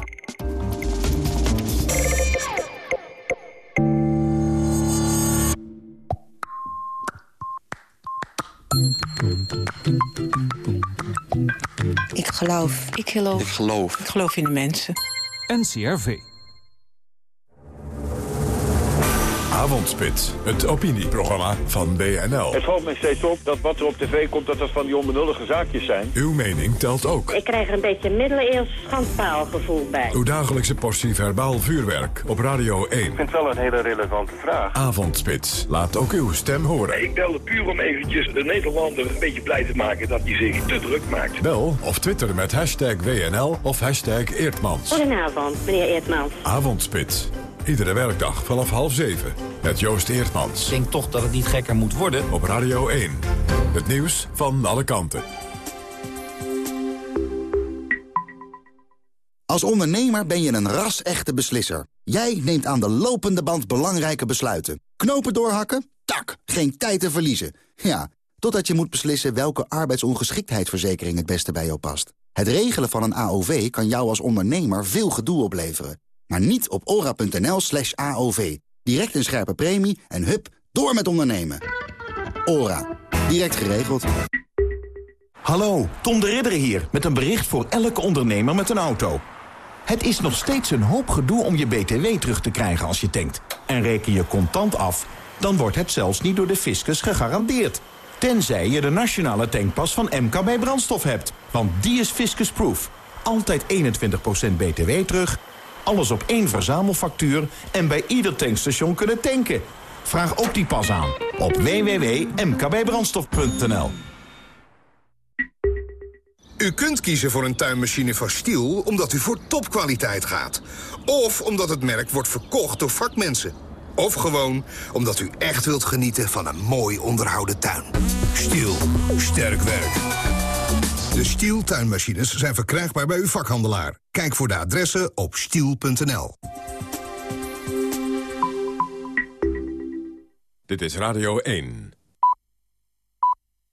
Ik geloof. Ik geloof. Ik geloof. Ik geloof in de mensen. NCRV. Avondspits, het opinieprogramma van BNL. Het valt me steeds op dat wat er op tv komt, dat dat van die onbenullige zaakjes zijn. Uw mening telt ook. Ik krijg er een beetje middeleeuws schandpaalgevoel bij. Uw dagelijkse portie verbaal vuurwerk op Radio 1. Ik vind het wel een hele relevante vraag. Avondspits, laat ook uw stem horen. Ik belde puur om eventjes de Nederlander een beetje blij te maken dat hij zich te druk maakt. Bel of twitter met hashtag WNL of hashtag Eertmans. Goedenavond, meneer Eertmans. Avondspits. Iedere werkdag vanaf half zeven. Met Joost Eertmans. Ik denk toch dat het niet gekker moet worden. Op Radio 1. Het nieuws van alle kanten. Als ondernemer ben je een ras-echte beslisser. Jij neemt aan de lopende band belangrijke besluiten. Knopen doorhakken? Tak, geen tijd te verliezen. Ja, totdat je moet beslissen welke arbeidsongeschiktheidsverzekering het beste bij jou past. Het regelen van een AOV kan jou als ondernemer veel gedoe opleveren. Maar niet op ora.nl slash AOV. Direct een scherpe premie en hup, door met ondernemen. Ora. Direct geregeld. Hallo, Tom de Ridder hier. Met een bericht voor elke ondernemer met een auto. Het is nog steeds een hoop gedoe om je BTW terug te krijgen als je tankt. En reken je contant af, dan wordt het zelfs niet door de fiscus gegarandeerd. Tenzij je de nationale tankpas van MKB Brandstof hebt. Want die is fiscusproof. altijd 21% btw terug... alles op één verzamelfactuur en bij ieder tankstation kunnen tanken. Vraag ook die pas aan op www.mkbbrandstof.nl. U kunt kiezen voor een tuinmachine van Stiel omdat u voor topkwaliteit gaat. Of omdat het merk wordt verkocht door vakmensen. Of gewoon omdat u echt wilt genieten van een mooi onderhouden tuin. Stiel. Sterk werk. De Stiel tuinmachines zijn verkrijgbaar bij uw vakhandelaar. Kijk voor de adressen op stiel.nl. Dit is Radio 1.